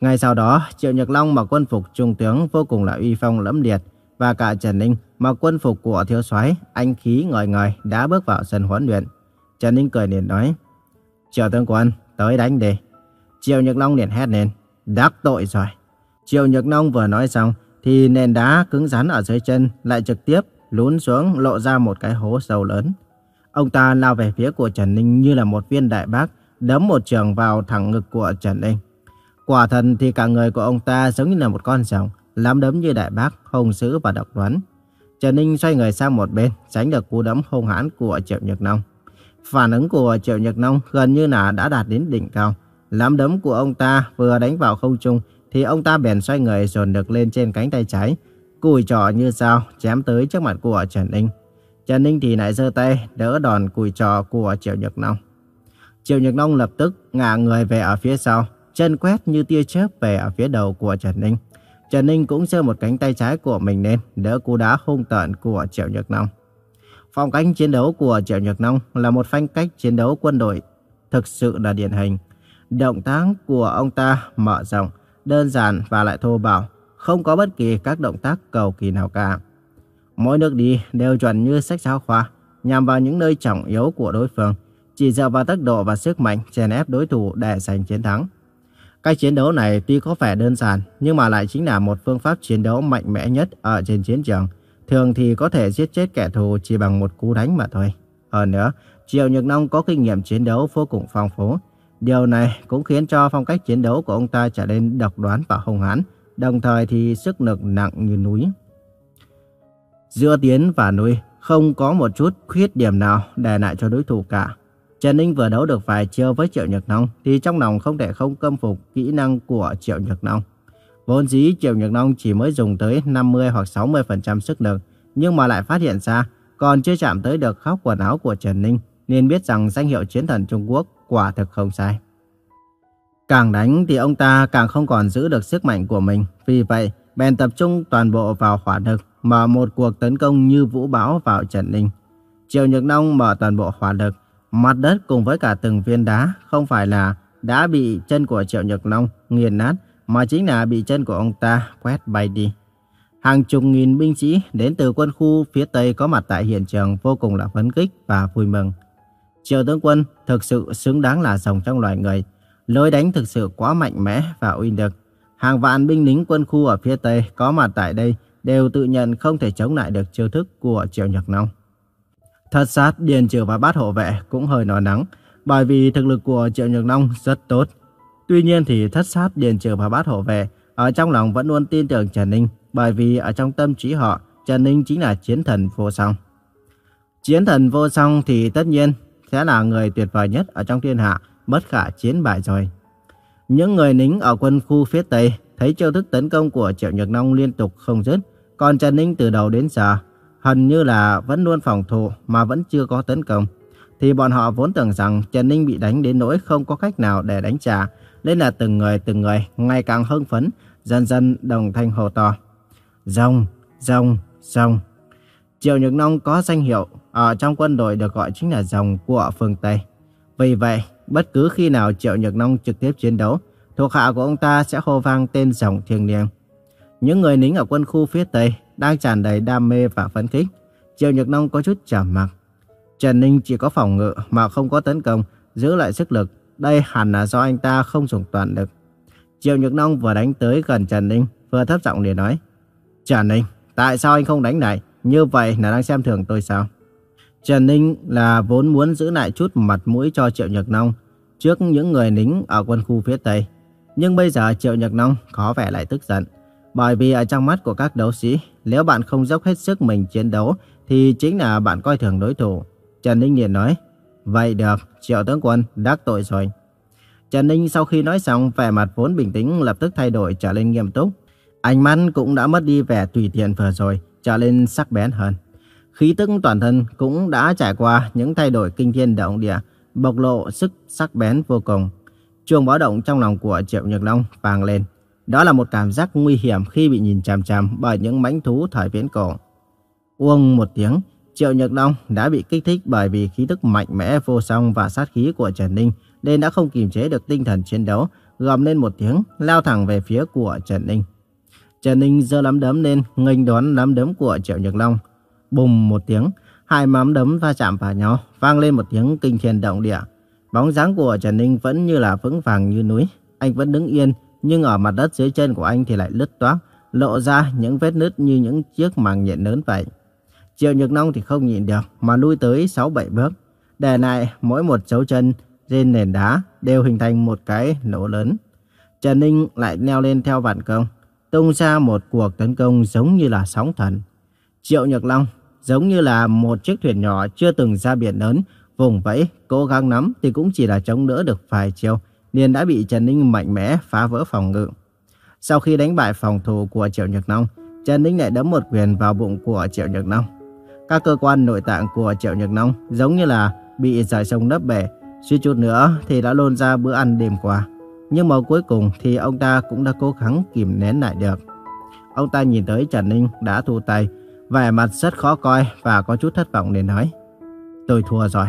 Ngay sau đó, Triệu Nhật Long mặc quân phục trung tướng vô cùng là uy phong lẫm liệt và cả Trần Ninh mặc quân phục của thiếu soái anh khí ngời ngời đã bước vào sân huấn luyện. Trần Ninh cười liền nói: "Triệu tướng quân, tới đánh đi." Triệu Nhật Long liền hét lên: "Đắc tội rồi." Triệu Nhật Long vừa nói xong thì nền đá cứng rắn ở dưới chân lại trực tiếp lún xuống lộ ra một cái hố sâu lớn. Ông ta lao về phía của Trần Ninh như là một viên đại bác, đấm một trường vào thẳng ngực của Trần Ninh. Quả thần thì cả người của ông ta giống như là một con rồng, lắm đấm như đại bác, hung dữ và độc đoán. Trần Ninh xoay người sang một bên, tránh được cú đấm hung hãn của Triệu Nhật Nông. Phản ứng của Triệu Nhật Nông gần như là đã đạt đến đỉnh cao. Lắm đấm của ông ta vừa đánh vào không trung, thì ông ta bèn xoay người dồn được lên trên cánh tay trái. Cùi trỏ như sao chém tới trước mặt của Trần Ninh. Trần Ninh thì lại giơ tay đỡ đòn cùi trò của Triệu Nhật Nông. Triệu Nhật Nông lập tức ngả người về ở phía sau, chân quét như tia chớp về ở phía đầu của Trần Ninh. Trần Ninh cũng giơ một cánh tay trái của mình lên đỡ cú đá hung tợn của Triệu Nhật Nông. Phong cách chiến đấu của Triệu Nhật Nông là một phong cách chiến đấu quân đội thực sự là điển hình. Động tác của ông ta mở rộng, đơn giản và lại thô bạo, không có bất kỳ các động tác cầu kỳ nào cả. Mỗi nước đi đều chuẩn như sách giáo khoa, nhằm vào những nơi trọng yếu của đối phương, chỉ dựa vào tốc độ và sức mạnh chèn ép đối thủ để giành chiến thắng. Cách chiến đấu này tuy có vẻ đơn giản, nhưng mà lại chính là một phương pháp chiến đấu mạnh mẽ nhất ở trên chiến trường. thường thì có thể giết chết kẻ thù chỉ bằng một cú đánh mà thôi. Hơn nữa, Triệu Nhược Nông có kinh nghiệm chiến đấu vô cùng phong phú. Điều này cũng khiến cho phong cách chiến đấu của ông ta trở nên độc đoán và hung hãn, đồng thời thì sức lực nặng như núi. Giữa Tiến và Núi không có một chút khuyết điểm nào đè lại cho đối thủ cả. Trần Ninh vừa đấu được vài chiêu với Triệu Nhược Nông thì trong lòng không thể không câm phục kỹ năng của Triệu Nhược Nông. Vốn dĩ Triệu Nhược Nông chỉ mới dùng tới 50 hoặc 60% sức lực, nhưng mà lại phát hiện ra còn chưa chạm tới được khóc quần áo của Trần Ninh, nên biết rằng danh hiệu chiến thần Trung Quốc quả thực không sai. Càng đánh thì ông ta càng không còn giữ được sức mạnh của mình, vì vậy bèn tập trung toàn bộ vào hỏa lực, mở một cuộc tấn công như vũ bão vào Trần Ninh. Triệu Nhược Nông mở toàn bộ hỏa lực, mặt đất cùng với cả từng viên đá không phải là đã bị chân của Triệu nhật long nghiền nát, mà chính là bị chân của ông ta quét bay đi. Hàng chục nghìn binh sĩ đến từ quân khu phía Tây có mặt tại hiện trường vô cùng là phấn khích và vui mừng. Triệu tướng quân thực sự xứng đáng là rồng trong loài người. Lối đánh thực sự quá mạnh mẽ và uy lực. Hàng vạn binh lính quân khu ở phía Tây có mặt tại đây đều tự nhận không thể chống lại được chiêu thức của Triệu Nhật long. Thất sát, Điền Trừ và bát hộ vệ cũng hơi nói nắng, bởi vì thực lực của Triệu Nhược Long rất tốt. Tuy nhiên thì thất sát Điền Trừ và bát hộ vệ ở trong lòng vẫn luôn tin tưởng Trần Ninh, bởi vì ở trong tâm trí họ, Trần Ninh chính là chiến thần vô song. Chiến thần vô song thì tất nhiên sẽ là người tuyệt vời nhất ở trong thiên hạ, bất khả chiến bại rồi. Những người lính ở quân khu phía Tây thấy chiêu thức tấn công của Triệu Nhược Long liên tục không dứt, còn Trần Ninh từ đầu đến giờ hình như là vẫn luôn phòng thủ mà vẫn chưa có tấn công. Thì bọn họ vốn tưởng rằng Trần Ninh bị đánh đến nỗi không có cách nào để đánh trả, nên là từng người từng người ngày càng hưng phấn, dần dần đồng thanh hô to. Rồng, rồng, rồng. Triệu Nhược Nông có danh hiệu ở trong quân đội được gọi chính là rồng của phương Tây. Vì vậy, bất cứ khi nào Triệu Nhược Nông trực tiếp chiến đấu, thuộc hạ của ông ta sẽ hô vang tên rồng thiêng liêng. Những người lính ở quân khu phía Tây đang tràn đầy đam mê và phấn khích. Triệu Nhược Nông có chút trầm mặc. Trần Ninh chỉ có phòng ngự mà không có tấn công, giữ lại sức lực. Đây hẳn là do anh ta không dùng toàn lực. Triệu Nhược Nông vừa đánh tới gần Trần Ninh, vừa thấp giọng để nói. Trần Ninh, tại sao anh không đánh lại? Như vậy là đang xem thường tôi sao? Trần Ninh là vốn muốn giữ lại chút mặt mũi cho Triệu Nhược Nông trước những người lính ở quân khu phía Tây. Nhưng bây giờ Triệu Nhật Nông có vẻ lại tức giận. Bởi vì ở trong mắt của các đấu sĩ, nếu bạn không dốc hết sức mình chiến đấu thì chính là bạn coi thường đối thủ. Trần Ninh liền nói, vậy được, Triệu tướng quân đắc tội rồi. Trần Ninh sau khi nói xong, vẻ mặt vốn bình tĩnh lập tức thay đổi trở lên nghiêm túc. Ánh mắt cũng đã mất đi vẻ tùy tiện vừa rồi, trở lên sắc bén hơn. Khí tức toàn thân cũng đã trải qua những thay đổi kinh thiên động địa, bộc lộ sức sắc bén vô cùng. Chuông báo động trong lòng của Triệu Nhật Long vang lên. Đó là một cảm giác nguy hiểm khi bị nhìn chằm chằm bởi những mãnh thú thời viễn cổ. Uông một tiếng, Triệu Nhật Long đã bị kích thích bởi vì khí tức mạnh mẽ vô song và sát khí của Trần Ninh nên đã không kiềm chế được tinh thần chiến đấu, gầm lên một tiếng, lao thẳng về phía của Trần Ninh. Trần Ninh giơ nắm đấm lên, nghênh đón nắm đấm của Triệu Nhật Long. Bùm một tiếng, hai nắm đấm va chạm vào nhau, vang lên một tiếng kinh thiên động địa. Bóng dáng của Trần Ninh vẫn như là vững vàng như núi. Anh vẫn đứng yên, nhưng ở mặt đất dưới chân của anh thì lại lứt toác, lộ ra những vết nứt như những chiếc màng nhện lớn vậy. Triệu Nhược Nông thì không nhịn được mà lui tới 6-7 bước, để lại mỗi một dấu chân trên nền đá đều hình thành một cái lỗ lớn. Trần Ninh lại leo lên theo vạn công, tung ra một cuộc tấn công giống như là sóng thần. Triệu nhược Long giống như là một chiếc thuyền nhỏ chưa từng ra biển lớn, vùng vẫy, cố gắng nắm thì cũng chỉ là chống đỡ được vài chiều, liền đã bị Trần Ninh mạnh mẽ phá vỡ phòng ngự. Sau khi đánh bại phòng thủ của Triệu Nhật Long, Trần Ninh lại đấm một quyền vào bụng của Triệu Nhật Long. Các cơ quan nội tạng của Triệu Nhật Long giống như là bị giải sông đắp bể, suy chút nữa thì đã lôn ra bữa ăn đêm qua. Nhưng mà cuối cùng thì ông ta cũng đã cố gắng kìm nén lại được. Ông ta nhìn tới Trần Ninh đã thu tay, vẻ mặt rất khó coi và có chút thất vọng để nói. Tôi thua rồi.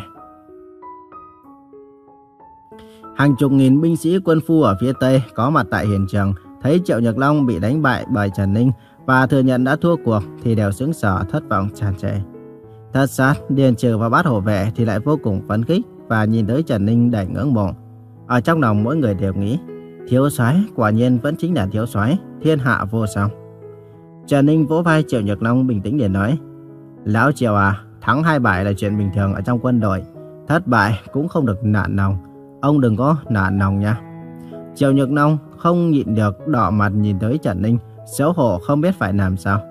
Hàng chục nghìn binh sĩ quân phu ở phía Tây có mặt tại hiện trường, thấy Triệu Nhật Long bị đánh bại bởi Trần Ninh và thừa nhận đã thua cuộc thì đều sững sờ thất vọng tràn trề. Thất sát, Điền Trừ và bát hổ vệ thì lại vô cùng phấn khích và nhìn tới Trần Ninh đầy ngưỡng mộ. Ở trong lòng mỗi người đều nghĩ, thiếu soái quả nhiên vẫn chính là thiếu soái, thiên hạ vô song. Trần Ninh vỗ vai Triệu nhật Long bình tĩnh để nói. Lão Triệu à, thắng hai bại là chuyện bình thường ở trong quân đội. Thất bại cũng không được nản lòng. Ông đừng có nản lòng nha. Triệu Nhược Long không nhịn được đỏ mặt nhìn tới Trần Ninh, xấu hổ không biết phải làm sao.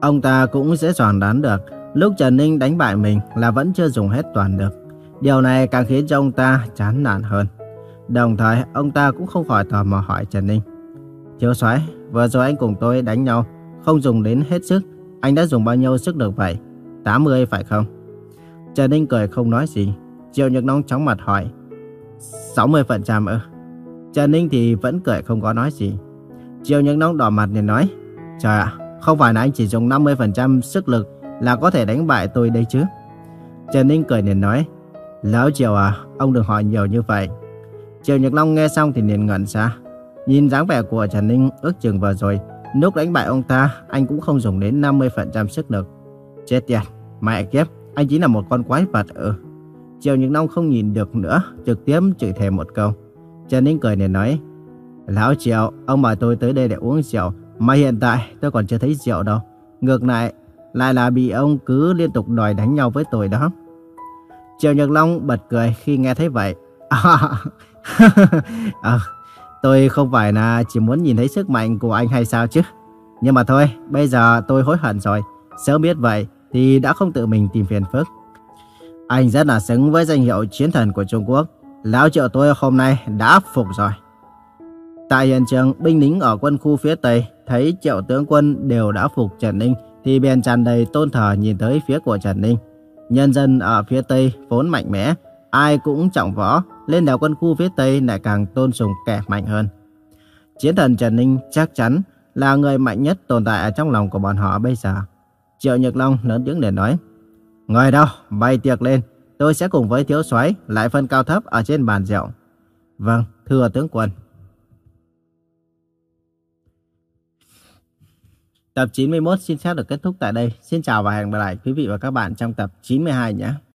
Ông ta cũng dễ dàng đoán được, lúc Trần Ninh đánh bại mình là vẫn chưa dùng hết toàn lực. Điều này càng khiến cho ông ta chán nản hơn. Đồng thời, ông ta cũng không khỏi tò mò hỏi Trần Ninh. Thiếu soái, vừa rồi anh cùng tôi đánh nhau, không dùng đến hết sức. Anh đã dùng bao nhiêu sức được vậy? 80 phải không? Trần Ninh cười không nói gì. Triệu Nhật Nông chóng mặt hỏi. 60% ư? Trần Ninh thì vẫn cười không có nói gì. Triệu Nhật Nông đỏ mặt liền nói. Trời ạ, không phải là anh chỉ dùng 50% sức lực là có thể đánh bại tôi đây chứ? Trần Ninh cười liền nói. Lão Triệu à, ông đừng hỏi nhiều như vậy. Triệu Nhật Long nghe xong thì liền ngẩn ra. Nhìn dáng vẻ của Trần Ninh ước chừng vừa rồi, lúc đánh bại ông ta, anh cũng không dùng đến 50% sức lực. Chết tiệt, mẹ kiếp, anh chỉ là một con quái vật ừ. Triệu Nhật Long không nhìn được nữa, trực tiếp chửi thề một câu. Trần Ninh cười liền nói, Lão Triệu, ông mời tôi tới đây để uống rượu, mà hiện tại tôi còn chưa thấy rượu đâu. Ngược lại, lại là bị ông cứ liên tục đòi đánh nhau với tôi đó. Triệu Nhật Long bật cười khi nghe thấy vậy. À, à, tôi không phải là chỉ muốn nhìn thấy sức mạnh của anh hay sao chứ. Nhưng mà thôi, bây giờ tôi hối hận rồi. Sớm biết vậy thì đã không tự mình tìm phiền phức. Anh rất là xứng với danh hiệu chiến thần của Trung Quốc. Lão triệu tôi hôm nay đã phục rồi. Tại hiện trường, binh lính ở quân khu phía Tây thấy triệu tướng quân đều đã phục Trần Ninh thì bèn tràn đầy tôn thờ nhìn tới phía của Trần Ninh. Nhân dân ở phía Tây vốn mạnh mẽ, ai cũng trọng võ, lên đảo quân khu phía Tây lại càng tôn sùng kẻ mạnh hơn. Chiến thần Trần Ninh chắc chắn là người mạnh nhất tồn tại ở trong lòng của bọn họ bây giờ. Triệu Nhật Long lớn tiếng để nói, Người đâu, bày tiệc lên, tôi sẽ cùng với thiếu soái lại phân cao thấp ở trên bàn rượu. Vâng, thưa tướng quân. Tập 91 xin phép được kết thúc tại đây. Xin chào và hẹn gặp lại quý vị và các bạn trong tập 92 nhé.